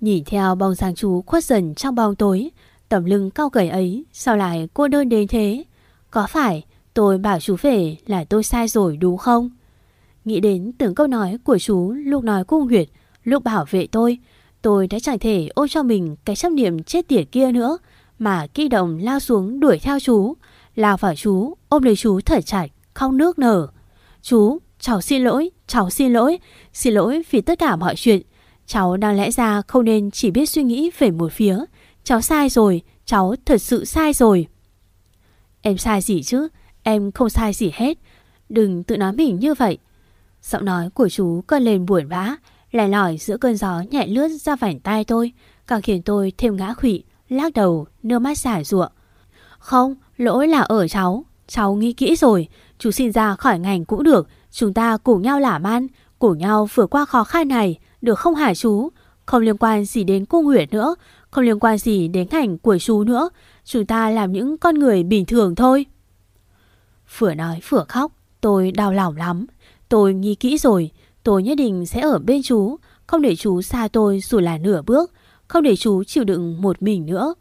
Nhìn theo bóng dáng chú khuất dần trong bóng tối, tầm lưng cao gầy ấy sao lại cô đơn đến thế? Có phải tôi bảo chú về là tôi sai rồi đúng không? Nghĩ đến từng câu nói của chú lúc nói cung huyệt, lúc bảo vệ tôi, tôi đã chẳng thể ôm cho mình cái chấp niệm chết tiệt kia nữa, mà kích động lao xuống đuổi theo chú, lao vào chú, ôm lấy chú thở chặt, khóc nước nở. Chú, cháu xin lỗi, cháu xin lỗi, xin lỗi vì tất cả mọi chuyện. Cháu đang lẽ ra không nên chỉ biết suy nghĩ về một phía. Cháu sai rồi, cháu thật sự sai rồi. Em sai gì chứ? Em không sai gì hết. Đừng tự nói mình như vậy. Giọng nói của chú cơn lên buồn bã, lẻ lỏi giữa cơn gió nhẹ lướt ra vảnh tai tôi, càng khiến tôi thêm ngã khủy, lắc đầu, nước mắt xả ruộng. Không, lỗi là ở cháu. Cháu nghĩ kỹ rồi, chú xin ra khỏi ngành cũng được, chúng ta cùng nhau làm ăn, cùng nhau vượt qua khó khăn này, được không hả chú? Không liên quan gì đến cung huyện nữa, không liên quan gì đến ngành của chú nữa, chúng ta làm những con người bình thường thôi. phửa nói phửa khóc, tôi đau lòng lắm. Tôi nghĩ kỹ rồi, tôi nhất định sẽ ở bên chú, không để chú xa tôi dù là nửa bước, không để chú chịu đựng một mình nữa.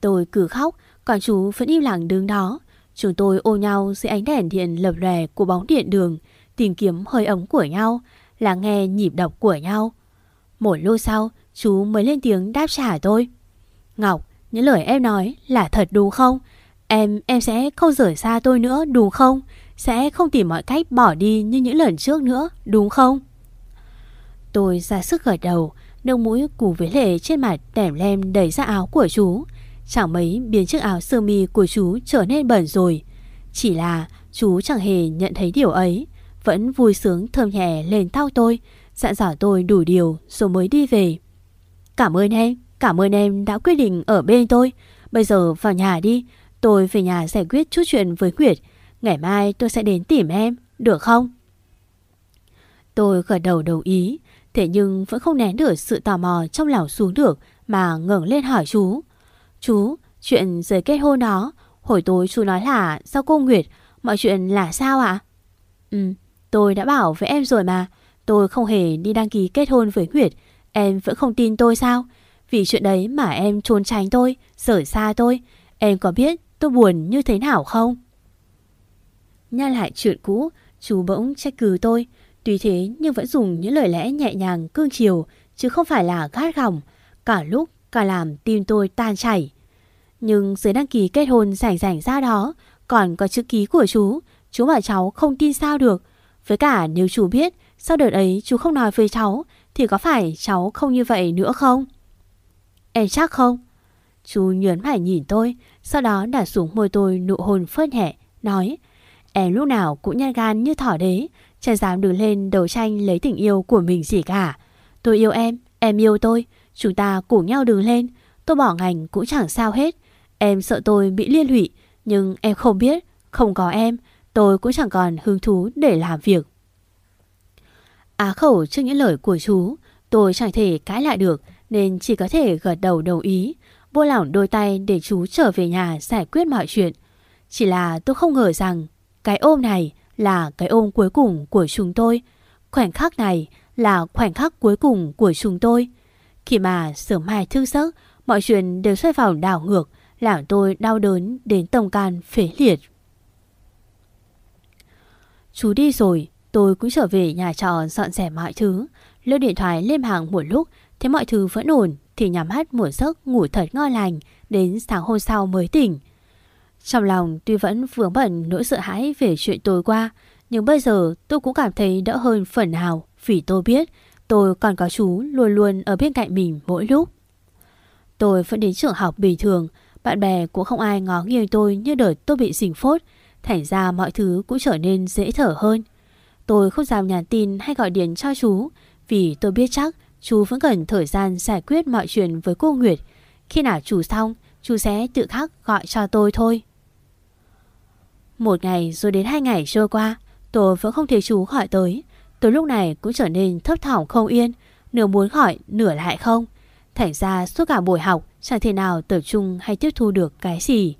Tôi cứ khóc, còn chú vẫn im lặng đứng đó. Chúng tôi ôm nhau dưới ánh đèn điện lập lè của bóng điện đường, tìm kiếm hơi ấm của nhau, là nghe nhịp đập của nhau. Một lúc sau, chú mới lên tiếng đáp trả tôi. Ngọc, những lời em nói là thật đúng không? Em, em sẽ không rời xa tôi nữa đúng không? Sẽ không tìm mọi cách bỏ đi như những lần trước nữa đúng không? Tôi ra sức gật đầu, nước mũi cùng với lệ trên mặt tẻm lem đẩy ra áo của chú. Chẳng mấy biến chiếc áo sơ mi của chú trở nên bẩn rồi. Chỉ là chú chẳng hề nhận thấy điều ấy. Vẫn vui sướng thơm nhẹ lên tao tôi, dặn dò tôi đủ điều rồi mới đi về. Cảm ơn em, cảm ơn em đã quyết định ở bên tôi. Bây giờ vào nhà đi, tôi về nhà giải quyết chút chuyện với Nguyệt. Ngày mai tôi sẽ đến tìm em, được không? Tôi gật đầu đồng ý, thế nhưng vẫn không nén được sự tò mò trong lòng xuống được mà ngẩng lên hỏi chú. Chú, chuyện giấy kết hôn đó, hồi tối chú nói là sao cô Nguyệt, mọi chuyện là sao ạ? Ừ, tôi đã bảo với em rồi mà, tôi không hề đi đăng ký kết hôn với Nguyệt, em vẫn không tin tôi sao? Vì chuyện đấy mà em trốn tránh tôi, rời xa tôi, em có biết tôi buồn như thế nào không? nhắc lại chuyện cũ, chú bỗng trách cứ tôi, tuy thế nhưng vẫn dùng những lời lẽ nhẹ nhàng cương chiều, chứ không phải là gắt gỏng, cả lúc cả làm tim tôi tan chảy. Nhưng dưới đăng ký kết hôn rảnh rảnh ra đó, còn có chữ ký của chú, chú bảo cháu không tin sao được. Với cả nếu chú biết, sau đợt ấy chú không nói với cháu, thì có phải cháu không như vậy nữa không? Em chắc không? Chú nhớn mày nhìn tôi, sau đó đặt xuống môi tôi nụ hôn phớt nhẹ, nói Em lúc nào cũng nhát gan như thỏ đế, chẳng dám đứng lên đấu tranh lấy tình yêu của mình gì cả. Tôi yêu em, em yêu tôi, chúng ta cùng nhau đứng lên. Tôi bỏ ngành cũng chẳng sao hết. Em sợ tôi bị liên lụy, nhưng em không biết, không có em, tôi cũng chẳng còn hứng thú để làm việc. Á khẩu trước những lời của chú, tôi chẳng thể cãi lại được nên chỉ có thể gật đầu đồng ý, Vô lỏng đôi tay để chú trở về nhà giải quyết mọi chuyện. Chỉ là tôi không ngờ rằng cái ôm này là cái ôm cuối cùng của chúng tôi. Khoảnh khắc này là khoảnh khắc cuối cùng của chúng tôi. Khi mà sớm mai thức giấc, mọi chuyện đều xoay vòng đảo ngược, làm tôi đau đớn đến tổng can phế liệt. Chú đi rồi, tôi cũng trở về nhà trọ dọn dẹp mọi thứ. Lưu điện thoại lên hàng một lúc, thấy mọi thứ vẫn ổn, thì nhắm mắt một giấc ngủ thật ngon lành, đến sáng hôm sau mới tỉnh. Trong lòng tuy vẫn vướng bận nỗi sợ hãi về chuyện tối qua, nhưng bây giờ tôi cũng cảm thấy đỡ hơn phần nào vì tôi biết tôi còn có chú luôn luôn ở bên cạnh mình mỗi lúc. Tôi vẫn đến trường học bình thường, bạn bè cũng không ai ngó nghiêng tôi như đợt tôi bị dình phốt, thành ra mọi thứ cũng trở nên dễ thở hơn. Tôi không dám nhắn tin hay gọi điện cho chú vì tôi biết chắc chú vẫn cần thời gian giải quyết mọi chuyện với cô Nguyệt. Khi nào chú xong, chú sẽ tự khắc gọi cho tôi thôi. Một ngày rồi đến hai ngày trôi qua, tôi vẫn không thấy chú gọi tới. Tôi lúc này cũng trở nên thấp thỏm không yên, nửa muốn hỏi nửa lại không. Thành ra suốt cả buổi học chẳng thể nào tập trung hay tiếp thu được cái gì.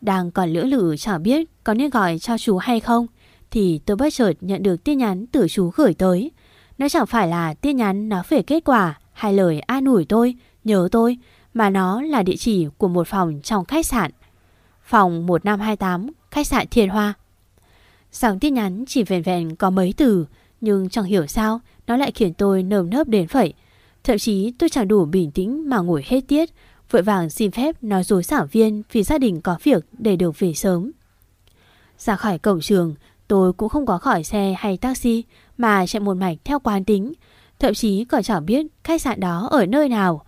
Đang còn lưỡng lự chẳng biết có nên gọi cho chú hay không thì tôi bất chợt nhận được tin nhắn từ chú gửi tới. Nó chẳng phải là tin nhắn nói về kết quả hay lời an ủi tôi, nhớ tôi mà nó là địa chỉ của một phòng trong khách sạn. Phòng 1528, khách sạn Thiên Hoa. Dòng tin nhắn chỉ vẹn vẹn có mấy từ nhưng chẳng hiểu sao nó lại khiến tôi nơm nớp đến vậy. Thậm chí tôi chẳng đủ bình tĩnh mà ngồi hết tiết, vội vàng xin phép nói dối giảng viên vì gia đình có việc để được về sớm. Ra khỏi cổng trường, tôi cũng không có khỏi xe hay taxi mà chạy một mạch theo quán tính, thậm chí còn chẳng biết khách sạn đó ở nơi nào.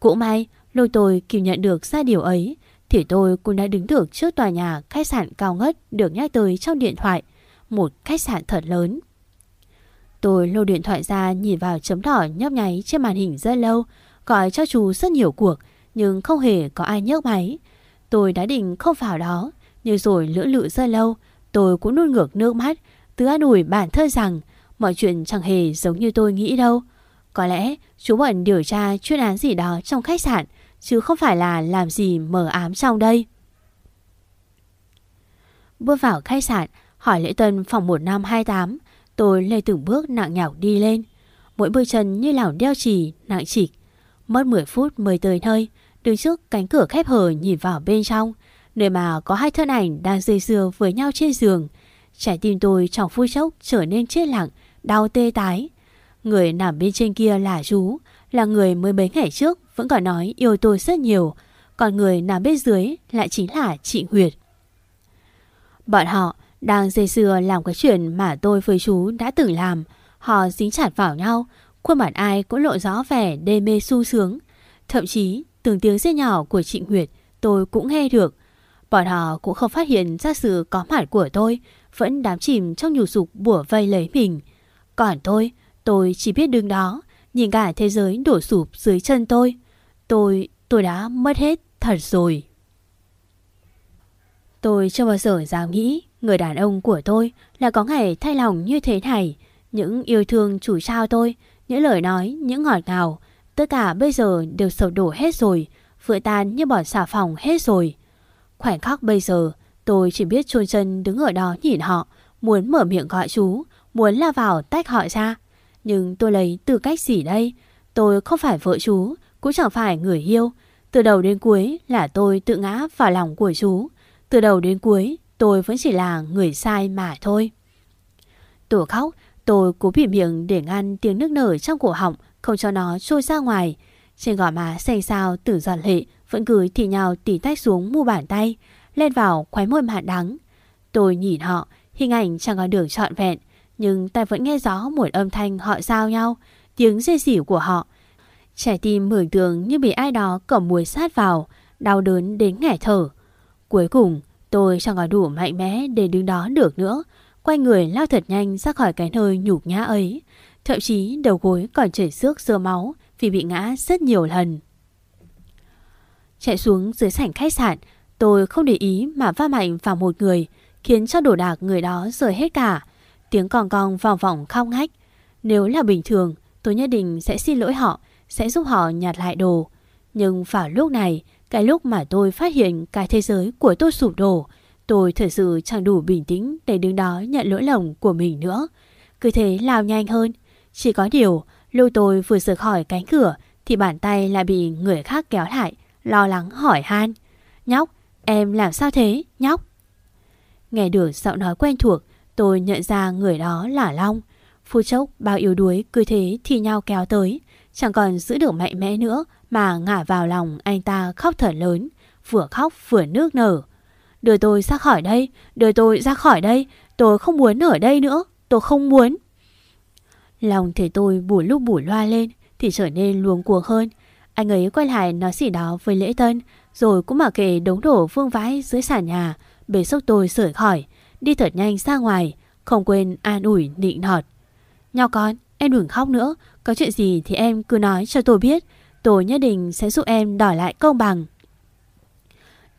Cũng may, lôi tôi kịp nhận được ra điều ấy, thì tôi cũng đã đứng được trước tòa nhà khách sạn cao ngất được nhắc tới trong điện thoại, một khách sạn thật lớn. Tôi lô điện thoại ra nhìn vào chấm đỏ nhấp nháy trên màn hình rất lâu, gọi cho chú rất nhiều cuộc, nhưng không hề có ai nhấc máy. Tôi đã định không vào đó, nhưng rồi lưỡng lự rất lâu, tôi cũng nuốt ngược nước mắt, tự an ủi bản thân rằng mọi chuyện chẳng hề giống như tôi nghĩ đâu. Có lẽ chú bận điều tra chuyên án gì đó trong khách sạn, chứ không phải là làm gì mờ ám trong đây. Bước vào khách sạn, hỏi lễ tân phòng 1528, Tôi lê từng bước nặng nhọc đi lên. Mỗi bước chân như lảo đeo chỉ, nặng trịch Mất 10 phút mới tới nơi, Đứng trước cánh cửa khép hờ nhìn vào bên trong, Nơi mà có hai thân ảnh đang dây dưa với nhau trên giường. Trái tim tôi trong phút chốc trở nên chết lặng, Đau tê tái. Người nằm bên trên kia là chú, Là người mới mấy ngày trước Vẫn còn nói yêu tôi rất nhiều, Còn người nằm bên dưới lại chính là chị Huyệt Bọn họ đang dây dưa làm cái chuyện mà tôi với chú đã từng làm. Họ dính chặt vào nhau, khuôn mặt ai cũng lộ rõ vẻ đê mê su sướng. Thậm chí, từng tiếng rên nhỏ của Trịnh Nguyệt tôi cũng nghe được. Bọn họ cũng không phát hiện ra sự có mặt của tôi, vẫn đám chìm trong nhủ dục bủa vây lấy mình. Còn tôi, tôi chỉ biết đứng đó, nhìn cả thế giới đổ sụp dưới chân tôi. Tôi, tôi đã mất hết thật rồi. Tôi chưa bao giờ dám nghĩ Người đàn ông của tôi là có ngày thay lòng như thế này. Những yêu thương chủ trao tôi, những lời nói, những ngọt ngào. Tất cả bây giờ đều sầu đổ hết rồi. Vựa tan như bỏ xà phòng hết rồi. Khoảnh khắc bây giờ, tôi chỉ biết chôn chân đứng ở đó nhìn họ. Muốn mở miệng gọi chú, muốn la vào tách họ ra. Nhưng tôi lấy tư cách gì đây? Tôi không phải vợ chú, cũng chẳng phải người yêu. Từ đầu đến cuối là tôi tự ngã vào lòng của chú. Từ đầu đến cuối Tôi vẫn chỉ là người sai mà thôi. Tổ khóc, Tôi cố bị miệng để ngăn tiếng nước nở trong cổ họng, Không cho nó trôi ra ngoài. Trên gò má xanh xao tử giọt lệ, Vẫn cứ thì nhau tỉ tách xuống mu bàn tay Lên vào khoái môi mạn đắng. Tôi nhìn họ, Hình ảnh chẳng có đường trọn vẹn, Nhưng ta vẫn nghe rõ một âm thanh họ giao nhau, Tiếng dê xỉu của họ. Trái tim mường tường như bị ai đó cầm muối sát vào, Đau đớn đến nghẻ thở. Cuối cùng Tôi chẳng có đủ mạnh mẽ để đứng đó được nữa. Quay người lao thật nhanh ra khỏi cái nơi nhục nhã ấy. Thậm chí đầu gối còn chảy xước sơ máu vì bị ngã rất nhiều lần. Chạy xuống dưới sảnh khách sạn, tôi không để ý mà va mạnh vào một người, khiến cho đổ đạc người đó rời hết cả. Tiếng còn cong vòng vòng khóc ngách. Nếu là bình thường, tôi nhất định sẽ xin lỗi họ, sẽ giúp họ nhặt lại đồ. Nhưng vào lúc này, cái lúc mà tôi phát hiện cái thế giới của tôi sụp đổ, tôi thật sự chẳng đủ bình tĩnh để đứng đó nhận lỗi lầm của mình nữa. Cứ thế lao nhanh hơn. Chỉ có điều, lúc tôi vừa rời khỏi cánh cửa thì bàn tay lại bị người khác kéo lại, lo lắng hỏi han. Nhóc, em làm sao thế, nhóc? Nghe được giọng nói quen thuộc, tôi nhận ra người đó là Long. Phút chốc bao yếu đuối cứ thế thì nhau kéo tới, chẳng còn giữ được mạnh mẽ nữa mà ngả vào lòng anh ta khóc thật lớn, vừa khóc vừa nước nở. Đưa tôi ra khỏi đây, đưa tôi ra khỏi đây, tôi không muốn ở đây nữa, tôi không muốn. Lòng thể tôi bù lúc bù loa lên thì trở nên luống cuồng hơn. Anh ấy quay lại nói gì đó với lễ tân, rồi cũng mặc kệ đống đổ vương vãi dưới sàn nhà, bế sốc tôi sởi khỏi, đi thật nhanh ra ngoài, không quên an ủi nịnh nọt. Nhau con, em đừng khóc nữa, có chuyện gì thì em cứ nói cho tôi biết, tôi nhất định sẽ giúp em đòi lại công bằng.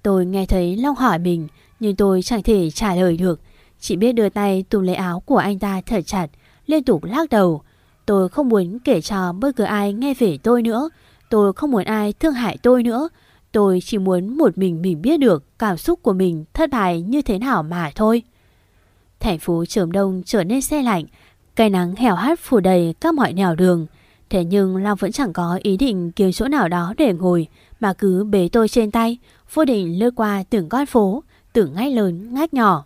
Tôi nghe thấy Long hỏi mình, nhưng tôi chẳng thể trả lời được. Chỉ biết đưa tay tùm lấy áo của anh ta thật chặt, liên tục lắc đầu. Tôi không muốn kể cho bất cứ ai nghe về tôi nữa. Tôi không muốn ai thương hại tôi nữa. Tôi chỉ muốn một mình mình biết được cảm xúc của mình thất bại như thế nào mà thôi. Thành phố Trường Đông trở nên xe lạnh, cây nắng hẻo hắt phủ đầy các mọi nẻo đường. Thế nhưng Long vẫn chẳng có ý định kiếm chỗ nào đó để ngồi mà cứ bế tôi trên tay, vô định lướt qua từng con phố, từng ngách lớn, ngách nhỏ.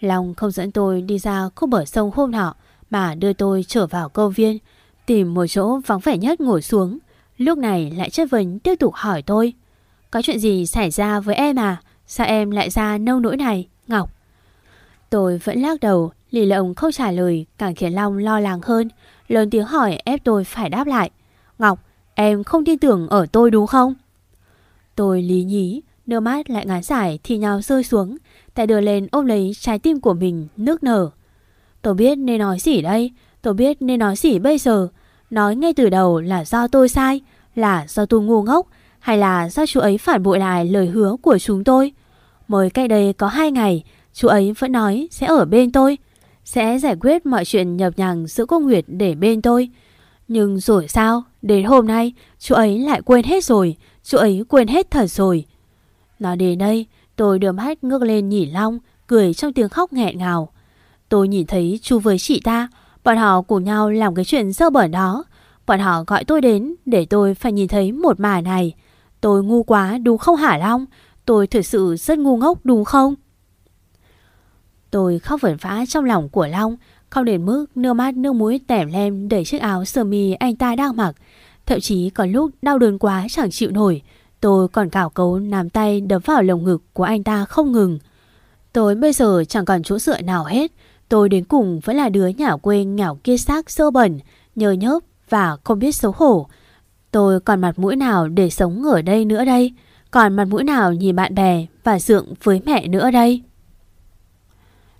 Long không dẫn tôi đi ra khu bờ sông hôm nọ mà đưa tôi trở vào công viên, tìm một chỗ vắng vẻ nhất ngồi xuống. Lúc này lại chất vấn tiếp tục hỏi tôi. Có chuyện gì xảy ra với em à? Sao em lại ra nâu nỗi này, Ngọc? Tôi vẫn lắc đầu, lì lộng không trả lời, càng khiến Long lo lắng hơn. Lớn tiếng hỏi ép tôi phải đáp lại. Ngọc, em không tin tưởng ở tôi đúng không? Tôi lý nhí, nước mắt lại ngán giải thì nhau rơi xuống. Tay đưa lên ôm lấy trái tim của mình, nước nở. Tôi biết nên nói gì đây, tôi biết nên nói gì bây giờ. Nói ngay từ đầu là do tôi sai, là do tôi ngu ngốc, hay là do chú ấy phản bội lại lời hứa của chúng tôi. Mới cách đây có hai ngày, chú ấy vẫn nói sẽ ở bên tôi, sẽ giải quyết mọi chuyện nhập nhằng giữa cô Nguyệt để bên tôi. Nhưng rồi sao, đến hôm nay, chú ấy lại quên hết rồi, chú ấy quên hết thật rồi. Nói đến đây, tôi đưa mắt ngước lên nhìn Long, cười trong tiếng khóc nghẹn ngào. Tôi nhìn thấy chú với chị ta, bọn họ cùng nhau làm cái chuyện dơ bẩn đó. Bọn họ gọi tôi đến để tôi phải nhìn thấy một mả này. Tôi ngu quá đúng không hả Long? Tôi thực sự rất ngu ngốc đúng không? Tôi khóc vẩn vã trong lòng của Long, không đến mức nước mắt nước mũi tẻm lem đẩy chiếc áo sơ mi anh ta đang mặc. Thậm chí có lúc đau đớn quá chẳng chịu nổi. Tôi còn cào cấu nắm tay đấm vào lồng ngực của anh ta không ngừng. Tôi bây giờ chẳng còn chỗ dựa nào hết. Tôi đến cùng vẫn là đứa nhà quê nghèo kia xác sơ bẩn, nhờ nhớp và không biết xấu hổ. Tôi còn mặt mũi nào để sống ở đây nữa đây? Còn mặt mũi nào nhìn bạn bè và dượng với mẹ nữa đây?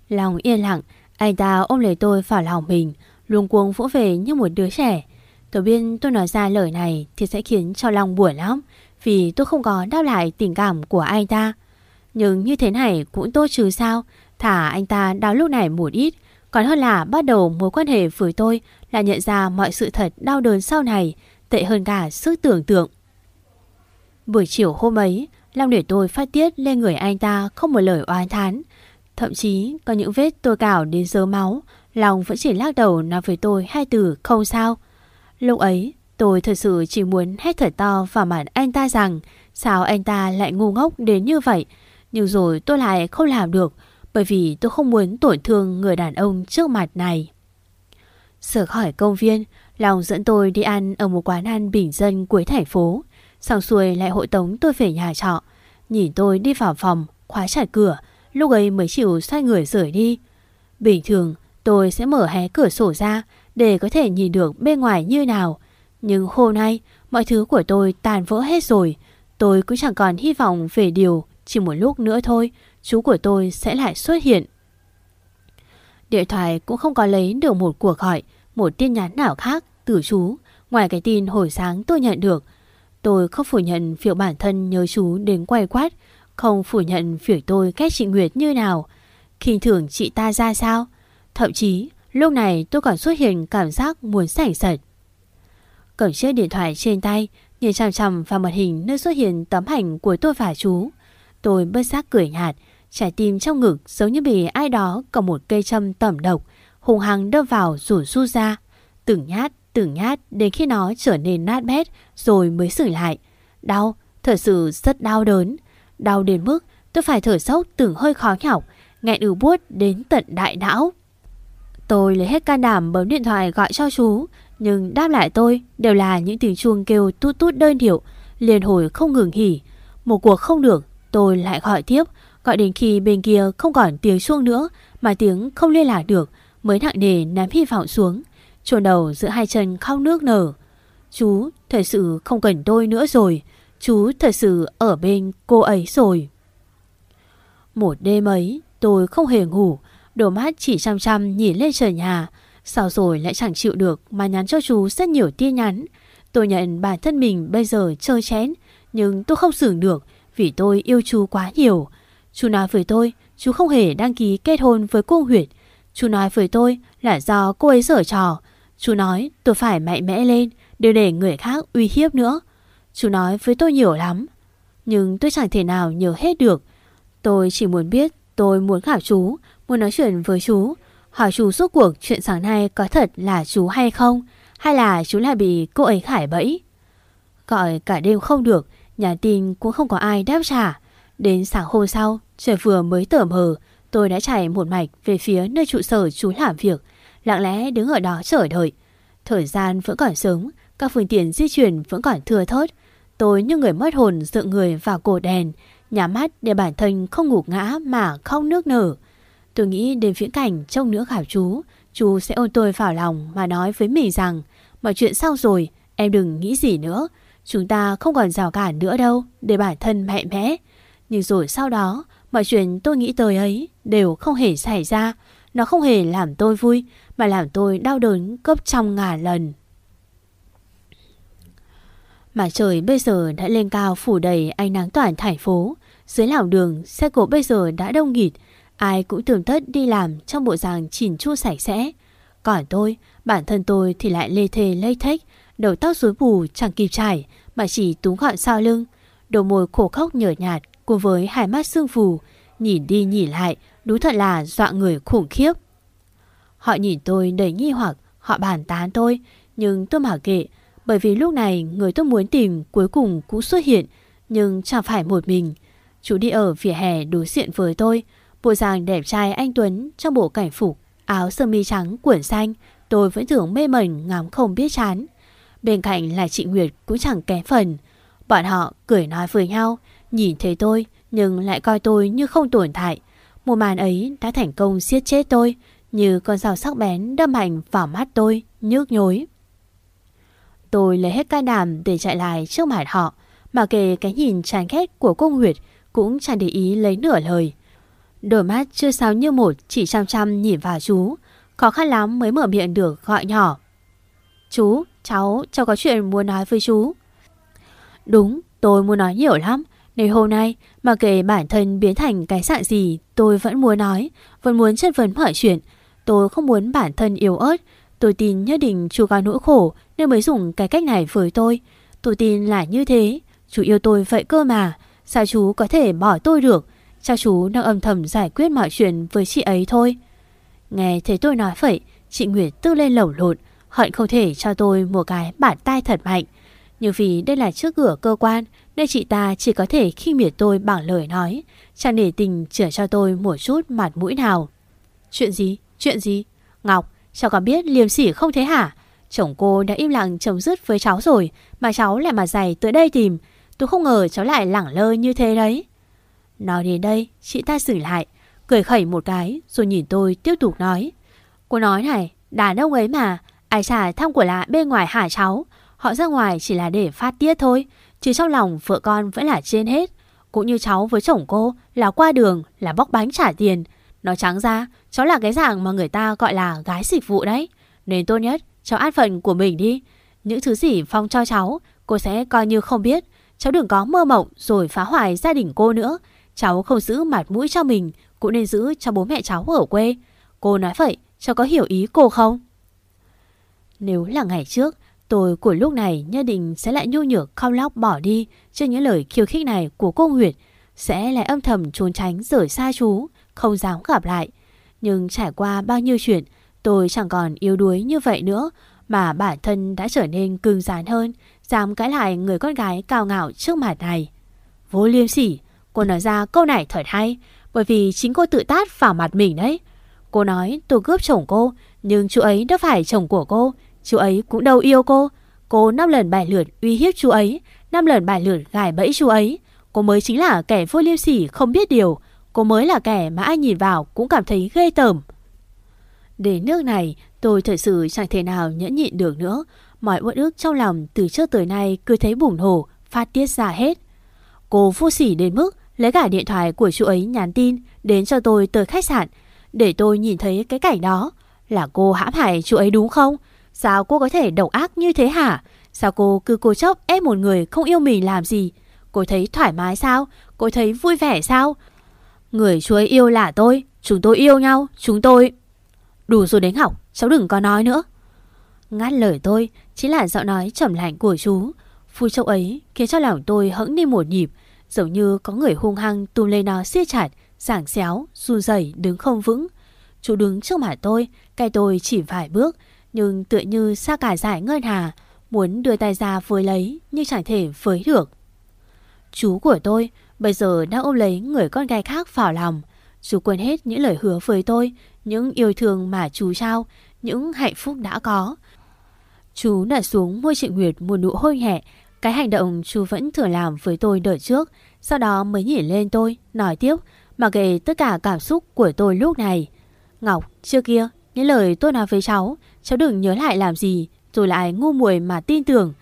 Lòng yên lặng, anh ta ôm lấy tôi vào lòng mình, luống cuống vỗ về như một đứa trẻ. Tôi biết tôi nói ra lời này thì sẽ khiến cho Long buồn lắm, vì tôi không có đáp lại tình cảm của anh ta. Nhưng như thế này cũng tốt chứ sao, thả anh ta đau lúc này một ít, còn hơn là bắt đầu mối quan hệ với tôi là nhận ra mọi sự thật đau đớn sau này, tệ hơn cả sức tưởng tượng. Buổi chiều hôm ấy, Long để tôi phát tiết lên người anh ta không một lời oán thán. Thậm chí có những vết tôi cào đến dớ máu, lòng vẫn chỉ lắc đầu nói với tôi hai từ không sao. Lúc ấy, tôi thật sự chỉ muốn hét thở to vào mặt anh ta rằng sao anh ta lại ngu ngốc đến như vậy. Nhưng rồi tôi lại không làm được bởi vì tôi không muốn tổn thương người đàn ông trước mặt này. Sở khỏi công viên, lòng dẫn tôi đi ăn ở một quán ăn bình dân cuối thành phố. Xong xuôi lại hội tống tôi về nhà trọ. Nhìn tôi đi vào phòng, khóa chặt cửa, lúc ấy mới chịu xoay người rời đi. Bình thường, tôi sẽ mở hé cửa sổ ra để có thể nhìn được bên ngoài như nào. Nhưng hôm nay, mọi thứ của tôi tàn vỡ hết rồi. Tôi cũng chẳng còn hy vọng về điều chỉ một lúc nữa thôi, chú của tôi sẽ lại xuất hiện. Điện thoại cũng không có lấy được một cuộc gọi, một tin nhắn nào khác từ chú, ngoài cái tin hồi sáng tôi nhận được. Tôi không phủ nhận việc bản thân nhớ chú đến quay quát, không phủ nhận việc tôi ghét chị Nguyệt như nào, khinh thường chị ta ra sao. Thậm chí, lúc này tôi còn xuất hiện cảm giác muốn sảnh sật. Cầm chiếc điện thoại trên tay, nhìn chằm chằm vào màn hình nơi xuất hiện tấm ảnh của tôi và chú. Tôi bất giác cười nhạt, trái tim trong ngực giống như bị ai đó cầm một cây châm tẩm độc, hùng hăng đâm vào rủ su ra. Từng nhát, từng nhát đến khi nó trở nên nát bét rồi mới xử lại. Đau, thật sự rất đau đớn. Đau đến mức tôi phải thở sốc từng hơi khó nhọc, nghẹn ứ buốt đến tận đại não. Tôi lấy hết can đảm bấm điện thoại gọi cho chú, nhưng đáp lại tôi đều là những tiếng chuông kêu tút tút đơn điệu, liền hồi không ngừng nghỉ. Một cuộc không được, tôi lại gọi tiếp, gọi đến khi bên kia không còn tiếng chuông nữa mà tiếng không liên lạc được mới nặng nề ném hy vọng xuống. Chuồn đầu giữa hai chân khóc nước nở. Chú thật sự không cần tôi nữa rồi. Chú thật sự ở bên cô ấy rồi. Một đêm ấy, tôi không hề ngủ. Đôi mắt chỉ chăm chăm nhìn lên trời nhà. Sao rồi lại chẳng chịu được mà nhắn cho chú rất nhiều tin nhắn. Tôi nhận bản thân mình bây giờ chơi chén. Nhưng tôi không xử được vì tôi yêu chú quá nhiều. Chú nói với tôi, chú không hề đăng ký kết hôn với cô Huyệt. Chú nói với tôi là do cô ấy sở trò Chú nói tôi phải mạnh mẽ lên, Đừng để người khác uy hiếp nữa Chú nói với tôi nhiều lắm, Nhưng tôi chẳng thể nào nhớ hết được. Tôi chỉ muốn biết, Tôi muốn gặp chú, Muốn nói chuyện với chú, Hỏi chú suốt cuộc chuyện sáng nay có thật là chú hay không, Hay là chú lại bị cô ấy khải bẫy. Gọi cả đêm không được Nhà tin cũng không có ai đáp trả. Đến sáng hôm sau, Trời vừa mới tở mờ, Tôi đã chạy một mạch về phía nơi trụ sở chú làm việc, Lặng lẽ đứng ở đó chờ đợi. Thời gian vẫn còn sớm, Các phương tiện di chuyển vẫn còn thừa thớt Tôi như người mất hồn dựa người vào cổ đèn, Nhắm mắt để bản thân không ngủ ngã mà không nước nở. Tôi nghĩ đến viễn cảnh trông nữa khảo chú Chú sẽ ôn tôi vào lòng mà nói với mình rằng, Mọi chuyện sau rồi, Em đừng nghĩ gì nữa. Chúng ta không còn rào cản nữa đâu, Để bản thân mạnh mẽ. Nhưng rồi sau đó, Mọi chuyện tôi nghĩ tới ấy Đều không hề xảy ra. Nó không hề làm tôi vui, Mà làm tôi đau đớn gấp trăm ngàn lần. Mà trời bây giờ đã lên cao phủ đầy ánh nắng toàn thành phố. Dưới lòng đường, Xe cộ bây giờ đã đông nghịt. Ai cũng tưởng thất đi làm trong bộ dạng chỉn chu sạch sẽ. Còn tôi, Bản thân tôi thì lại lê thê lây thách Đầu tóc rối bù chẳng kịp trải, Mà chỉ túng gọn sau lưng. Đầu môi khổ khóc nhở nhạt Cùng với hai mắt sương phù, Nhìn đi nhìn lại, Đúng thật là dọa người khủng khiếp. Họ nhìn tôi đầy nghi hoặc, Họ bàn tán tôi, Nhưng tôi mà kệ bởi vì lúc này người tôi muốn tìm cuối cùng cũng xuất hiện, Nhưng chẳng phải một mình. Chú đi ở vỉa hè đối diện với tôi, Bộ dạng đẹp trai anh Tuấn Trong bộ cảnh phục, Áo sơ mi trắng quyển xanh, Tôi vẫn tưởng mê mẩn ngắm không biết chán. Bên cạnh là chị Nguyệt cũng chẳng kém phần. Bọn họ cười nói với nhau, Nhìn thấy tôi Nhưng lại coi tôi như không tồn tại. Một màn ấy đã thành công siết chết tôi, Như con dao sắc bén đâm mạnh vào mắt tôi, Nhức nhối. Tôi lấy hết can đảm để chạy lại trước mặt họ Mà kể cái nhìn chán ghét của cô Nguyệt Cũng chẳng để ý lấy nửa lời. Đôi mắt chưa sao như một Chỉ chăm chăm nhìn vào chú. Khó khăn lắm mới mở miệng được gọi nhỏ. Chú, cháu, cháu có chuyện muốn nói với chú. Đúng, tôi muốn nói nhiều lắm. Nếu hôm nay mà kể bản thân biến thành cái dạng gì Tôi vẫn muốn nói Vẫn muốn chất vấn mọi chuyện. Tôi không muốn bản thân yếu ớt. Tôi tin nhất định chú có nỗi khổ nên mới dùng cái cách này với tôi. Tôi tin là như thế. Chú yêu tôi vậy cơ mà. Sao chú có thể bỏ tôi được? Chắc chú đang âm thầm giải quyết mọi chuyện với chị ấy thôi? Nghe thấy tôi nói vậy Chị Nguyệt tư lên lẩu lột Hận không thể cho tôi một cái bản tay thật mạnh. Nhưng vì đây là trước cửa cơ quan Nên chị ta chỉ có thể khinh miệt tôi bằng lời nói Chẳng để tình chữa cho tôi một chút mặt mũi nào. Chuyện gì? Chuyện gì? Ngọc, cháu có biết liêm sỉ không thế hả? Chồng cô đã im lặng chấm dứt với cháu rồi Mà cháu lại mà dày tới đây tìm Tôi không ngờ cháu lại lẳng lơ như thế đấy Nói đến đây, chị ta xử lại, cười khẩy một cái rồi nhìn tôi tiếp tục nói. Cô nói này, đàn ông ấy mà, ai trả thăm của lạ bên ngoài hả cháu. Họ ra ngoài chỉ là để phát tiết thôi, chứ trong lòng vợ con vẫn là trên hết. Cũng như cháu với chồng cô là qua đường, là bóc bánh trả tiền. Nói trắng ra, cháu là cái dạng mà người ta gọi là gái dịch vụ đấy. Nên tốt nhất, cháu an phận của mình đi. Những thứ gì Phong cho cháu, cô sẽ coi như không biết. Cháu đừng có mơ mộng rồi phá hoại gia đình cô nữa. Cháu không giữ mặt mũi cho mình Cũng nên giữ cho bố mẹ cháu ở quê Cô nói vậy cháu có hiểu ý cô không Nếu là ngày trước Tôi của lúc này nhất định sẽ lại nhu nhược khao lóc bỏ đi Trước những lời khiêu khích này của cô Nguyệt Sẽ lại âm thầm trốn tránh rời xa chú Không dám gặp lại Nhưng trải qua bao nhiêu chuyện Tôi chẳng còn yếu đuối như vậy nữa, Mà bản thân đã trở nên cứng rắn hơn, Dám cãi lại người con gái cao ngạo trước mặt này. Vô liêm sỉ, Cô nói ra câu này thật hay, Bởi vì chính cô tự tát vào mặt mình đấy. Cô nói, tôi cướp chồng cô, Nhưng chú ấy đã phải chồng của cô, Chú ấy cũng đâu yêu cô. Cô năm lần bài lượt uy hiếp chú ấy, năm lần bài lượt gài bẫy chú ấy. Cô mới chính là kẻ vô liêm sỉ không biết điều, Cô mới là kẻ mà ai nhìn vào Cũng cảm thấy ghê tởm. Đến nước này, tôi thật sự chẳng thể nào nhẫn nhịn được nữa Mọi uất ức trong lòng từ trước tới nay cứ thấy bùng nổ, Phát tiết ra hết Cô vô sỉ đến mức lấy cả điện thoại của chú ấy nhắn tin đến cho tôi tới khách sạn, để tôi nhìn thấy cái cảnh đó. Là cô hãm hại chú ấy đúng không? Sao cô có thể độc ác như thế hả? Sao cô cứ cố chấp ép một người không yêu mình làm gì? Cô thấy thoải mái sao? Cô thấy vui vẻ sao? Người chú ấy yêu là tôi. Chúng tôi yêu nhau. Chúng tôi... Đủ rồi đến học. Cháu đừng có nói nữa. Ngắt lời tôi chính là giọng nói trầm lạnh của chú. Phu châu ấy khiến cho lòng tôi hững đi một nhịp, giống như có người hung hăng tung lên nó siết chặt, giảng xéo, run rẩy đứng không vững. Chú đứng trước mặt tôi, cái tôi chỉ vài bước, nhưng tựa như xa cả giải ngân hà, muốn đưa tay ra với lấy nhưng chẳng thể với được. Chú của tôi bây giờ đang ôm lấy người con gái khác vào lòng. Chú quên hết những lời hứa với tôi, những yêu thương mà chú trao, những hạnh phúc đã có. Chú đã xuống môi chị Nguyệt một nụ hôi nhẹ, cái hành động chú vẫn thường làm với tôi đợi trước, sau đó mới nhìn lên tôi, nói tiếp, mà kể tất cả cảm xúc của tôi lúc này. Ngọc, trước kia, những lời tôi nói với cháu, cháu đừng nhớ lại làm gì, rồi lại ngu muội mà tin tưởng.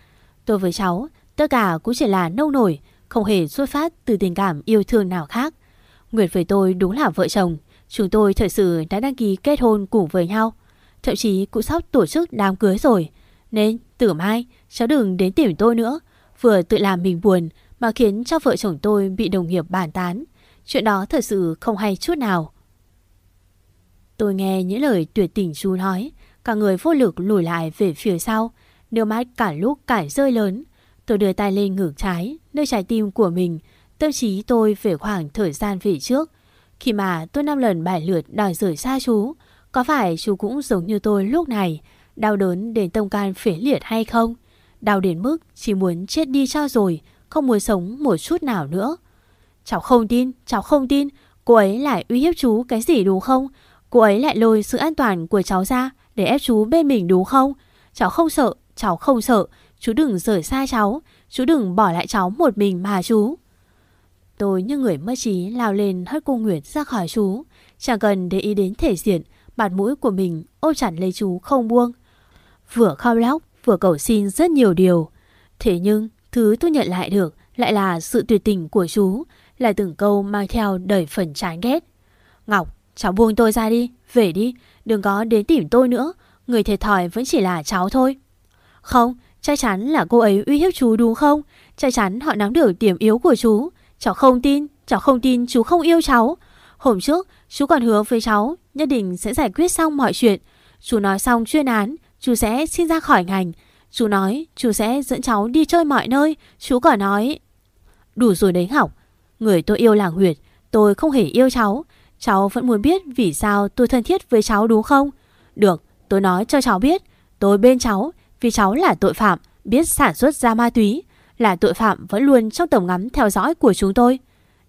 Tôi với cháu, tất cả cũng chỉ là nông nổi, không hề xuất phát từ tình cảm yêu thương nào khác. Nguyệt với tôi đúng là vợ chồng, chúng tôi thật sự đã đăng ký kết hôn cùng với nhau. Thậm chí cũng sắp tổ chức đám cưới rồi. Nên từ mai cháu đừng đến tìm tôi nữa. Vừa tự làm mình buồn mà khiến cho vợ chồng tôi bị đồng nghiệp bàn tán. Chuyện đó thật sự không hay chút nào. Tôi nghe những lời tuyệt tình chú nói. Cả người vô lực lùi lại về phía sau. Nước mắt cả lúc cả rơi lớn. Tôi đưa tay lên ngực trái, nơi trái tim của mình. Tâm trí tôi về khoảng thời gian về trước. Khi mà tôi năm lần bài lượt đòi rời xa chú, có phải chú cũng giống như tôi lúc này, đau đớn đến tâm can phế liệt hay không? Đau đến mức chỉ muốn chết đi cho rồi, không muốn sống một chút nào nữa. Cháu không tin, cháu không tin, cô ấy lại uy hiếp chú cái gì đúng không? Cô ấy lại lôi sự an toàn của cháu ra để ép chú bên mình đúng không? Cháu không sợ, cháu không sợ, chú đừng rời xa cháu, chú đừng bỏ lại cháu một mình mà chú. Tôi như người mất trí lao lên hất cô Nguyệt ra khỏi chú, chẳng cần để ý đến thể diện, bạt mũi của mình ôm chặt lấy chú không buông. Vừa khao lóc, vừa cầu xin rất nhiều điều. Thế nhưng, thứ tôi nhận lại được lại là sự tuyệt tình của chú, là từng câu mang theo đầy phần chán ghét. Ngọc, cháu buông tôi ra đi, về đi, đừng có đến tìm tôi nữa, người thiệt thòi vẫn chỉ là cháu thôi. Không, chắc chắn là cô ấy uy hiếp chú đúng không? Chắc chắn họ nắm được điểm yếu của chú. Cháu không tin, cháu không tin chú không yêu cháu. Hôm trước, chú còn hứa với cháu nhất định sẽ giải quyết xong mọi chuyện. Chú nói xong chuyên án, chú sẽ xin ra khỏi ngành. Chú nói chú sẽ dẫn cháu đi chơi mọi nơi. Chú còn nói... Đủ rồi đấy học. Người tôi yêu là Huyệt, Tôi không hề yêu cháu. Cháu vẫn muốn biết vì sao tôi thân thiết với cháu đúng không? Được, tôi nói cho cháu biết. Tôi bên cháu vì cháu là tội phạm, biết sản xuất ra ma túy. Là tội phạm vẫn luôn trong tầm ngắm theo dõi của chúng tôi.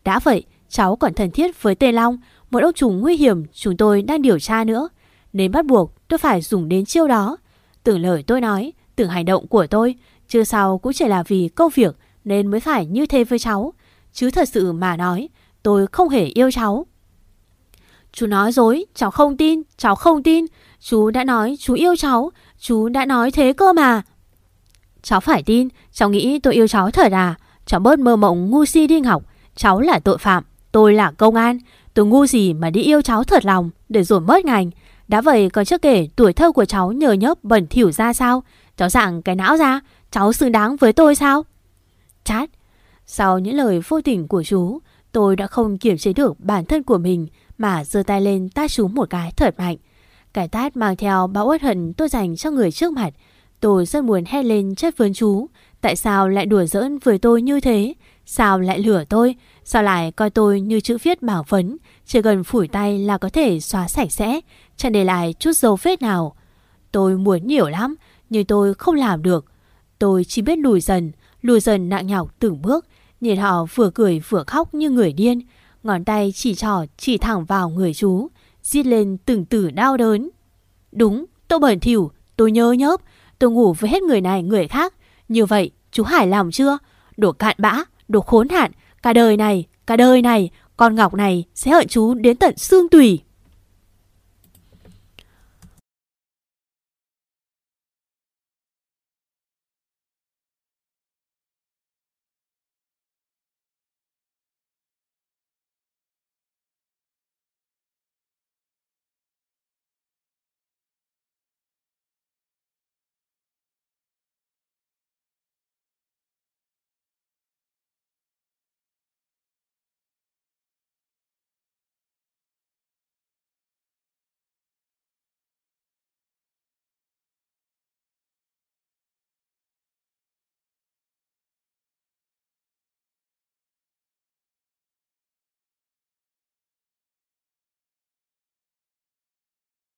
Đã vậy, cháu còn thân thiết với Tê Long, một ốc trùng nguy hiểm chúng tôi đang điều tra nữa. Nên bắt buộc tôi phải dùng đến chiêu đó. Từng lời tôi nói, từng hành động của tôi, chưa sao cũng chỉ là vì công việc nên mới phải như thế với cháu. Chứ thật sự mà nói, tôi không hề yêu cháu. Chú nói dối, cháu không tin, cháu không tin. Chú đã nói chú yêu cháu, chú đã nói thế cơ mà. Cháu phải tin, cháu nghĩ tôi yêu cháu thật à? Cháu bớt mơ mộng ngu si đi học Cháu là tội phạm, tôi là công an. Tôi ngu gì mà đi yêu cháu thật lòng để rồi mất ngành. Đã vậy còn chưa kể tuổi thơ của cháu nhờ nhớp bẩn thỉu ra sao? Cháu dạng cái não ra, cháu xứng đáng với tôi sao? Chát, sau những lời vô tình của chú, tôi đã không kiểm chế được bản thân của mình mà giơ tay lên tát chú một cái thật mạnh. Cái tát mang theo bao uất hận tôi dành cho người trước mặt. Tôi rất muốn hét lên chất vấn chú. Tại sao lại đùa giỡn với tôi như thế? Sao lại lửa tôi? Sao lại coi tôi như chữ viết bảo phấn? Chỉ cần phủi tay là có thể xóa sạch sẽ, chẳng để lại chút dấu vết nào. Tôi muốn nhiều lắm, nhưng tôi không làm được. Tôi chỉ biết lùi dần, lùi dần nặng nhọc từng bước. Nhìn họ vừa cười vừa khóc như người điên. Ngón tay chỉ trỏ chỉ thẳng vào người chú, giết lên từng tử đau đớn. Đúng, tôi bẩn thỉu, tôi nhớ nhớp, tôi ngủ với hết người này người khác. Như vậy, chú hài lòng chưa? Đồ cạn bã, đồ khốn hạn, cả đời này, cả đời này, con Ngọc này sẽ hận chú đến tận xương tủy.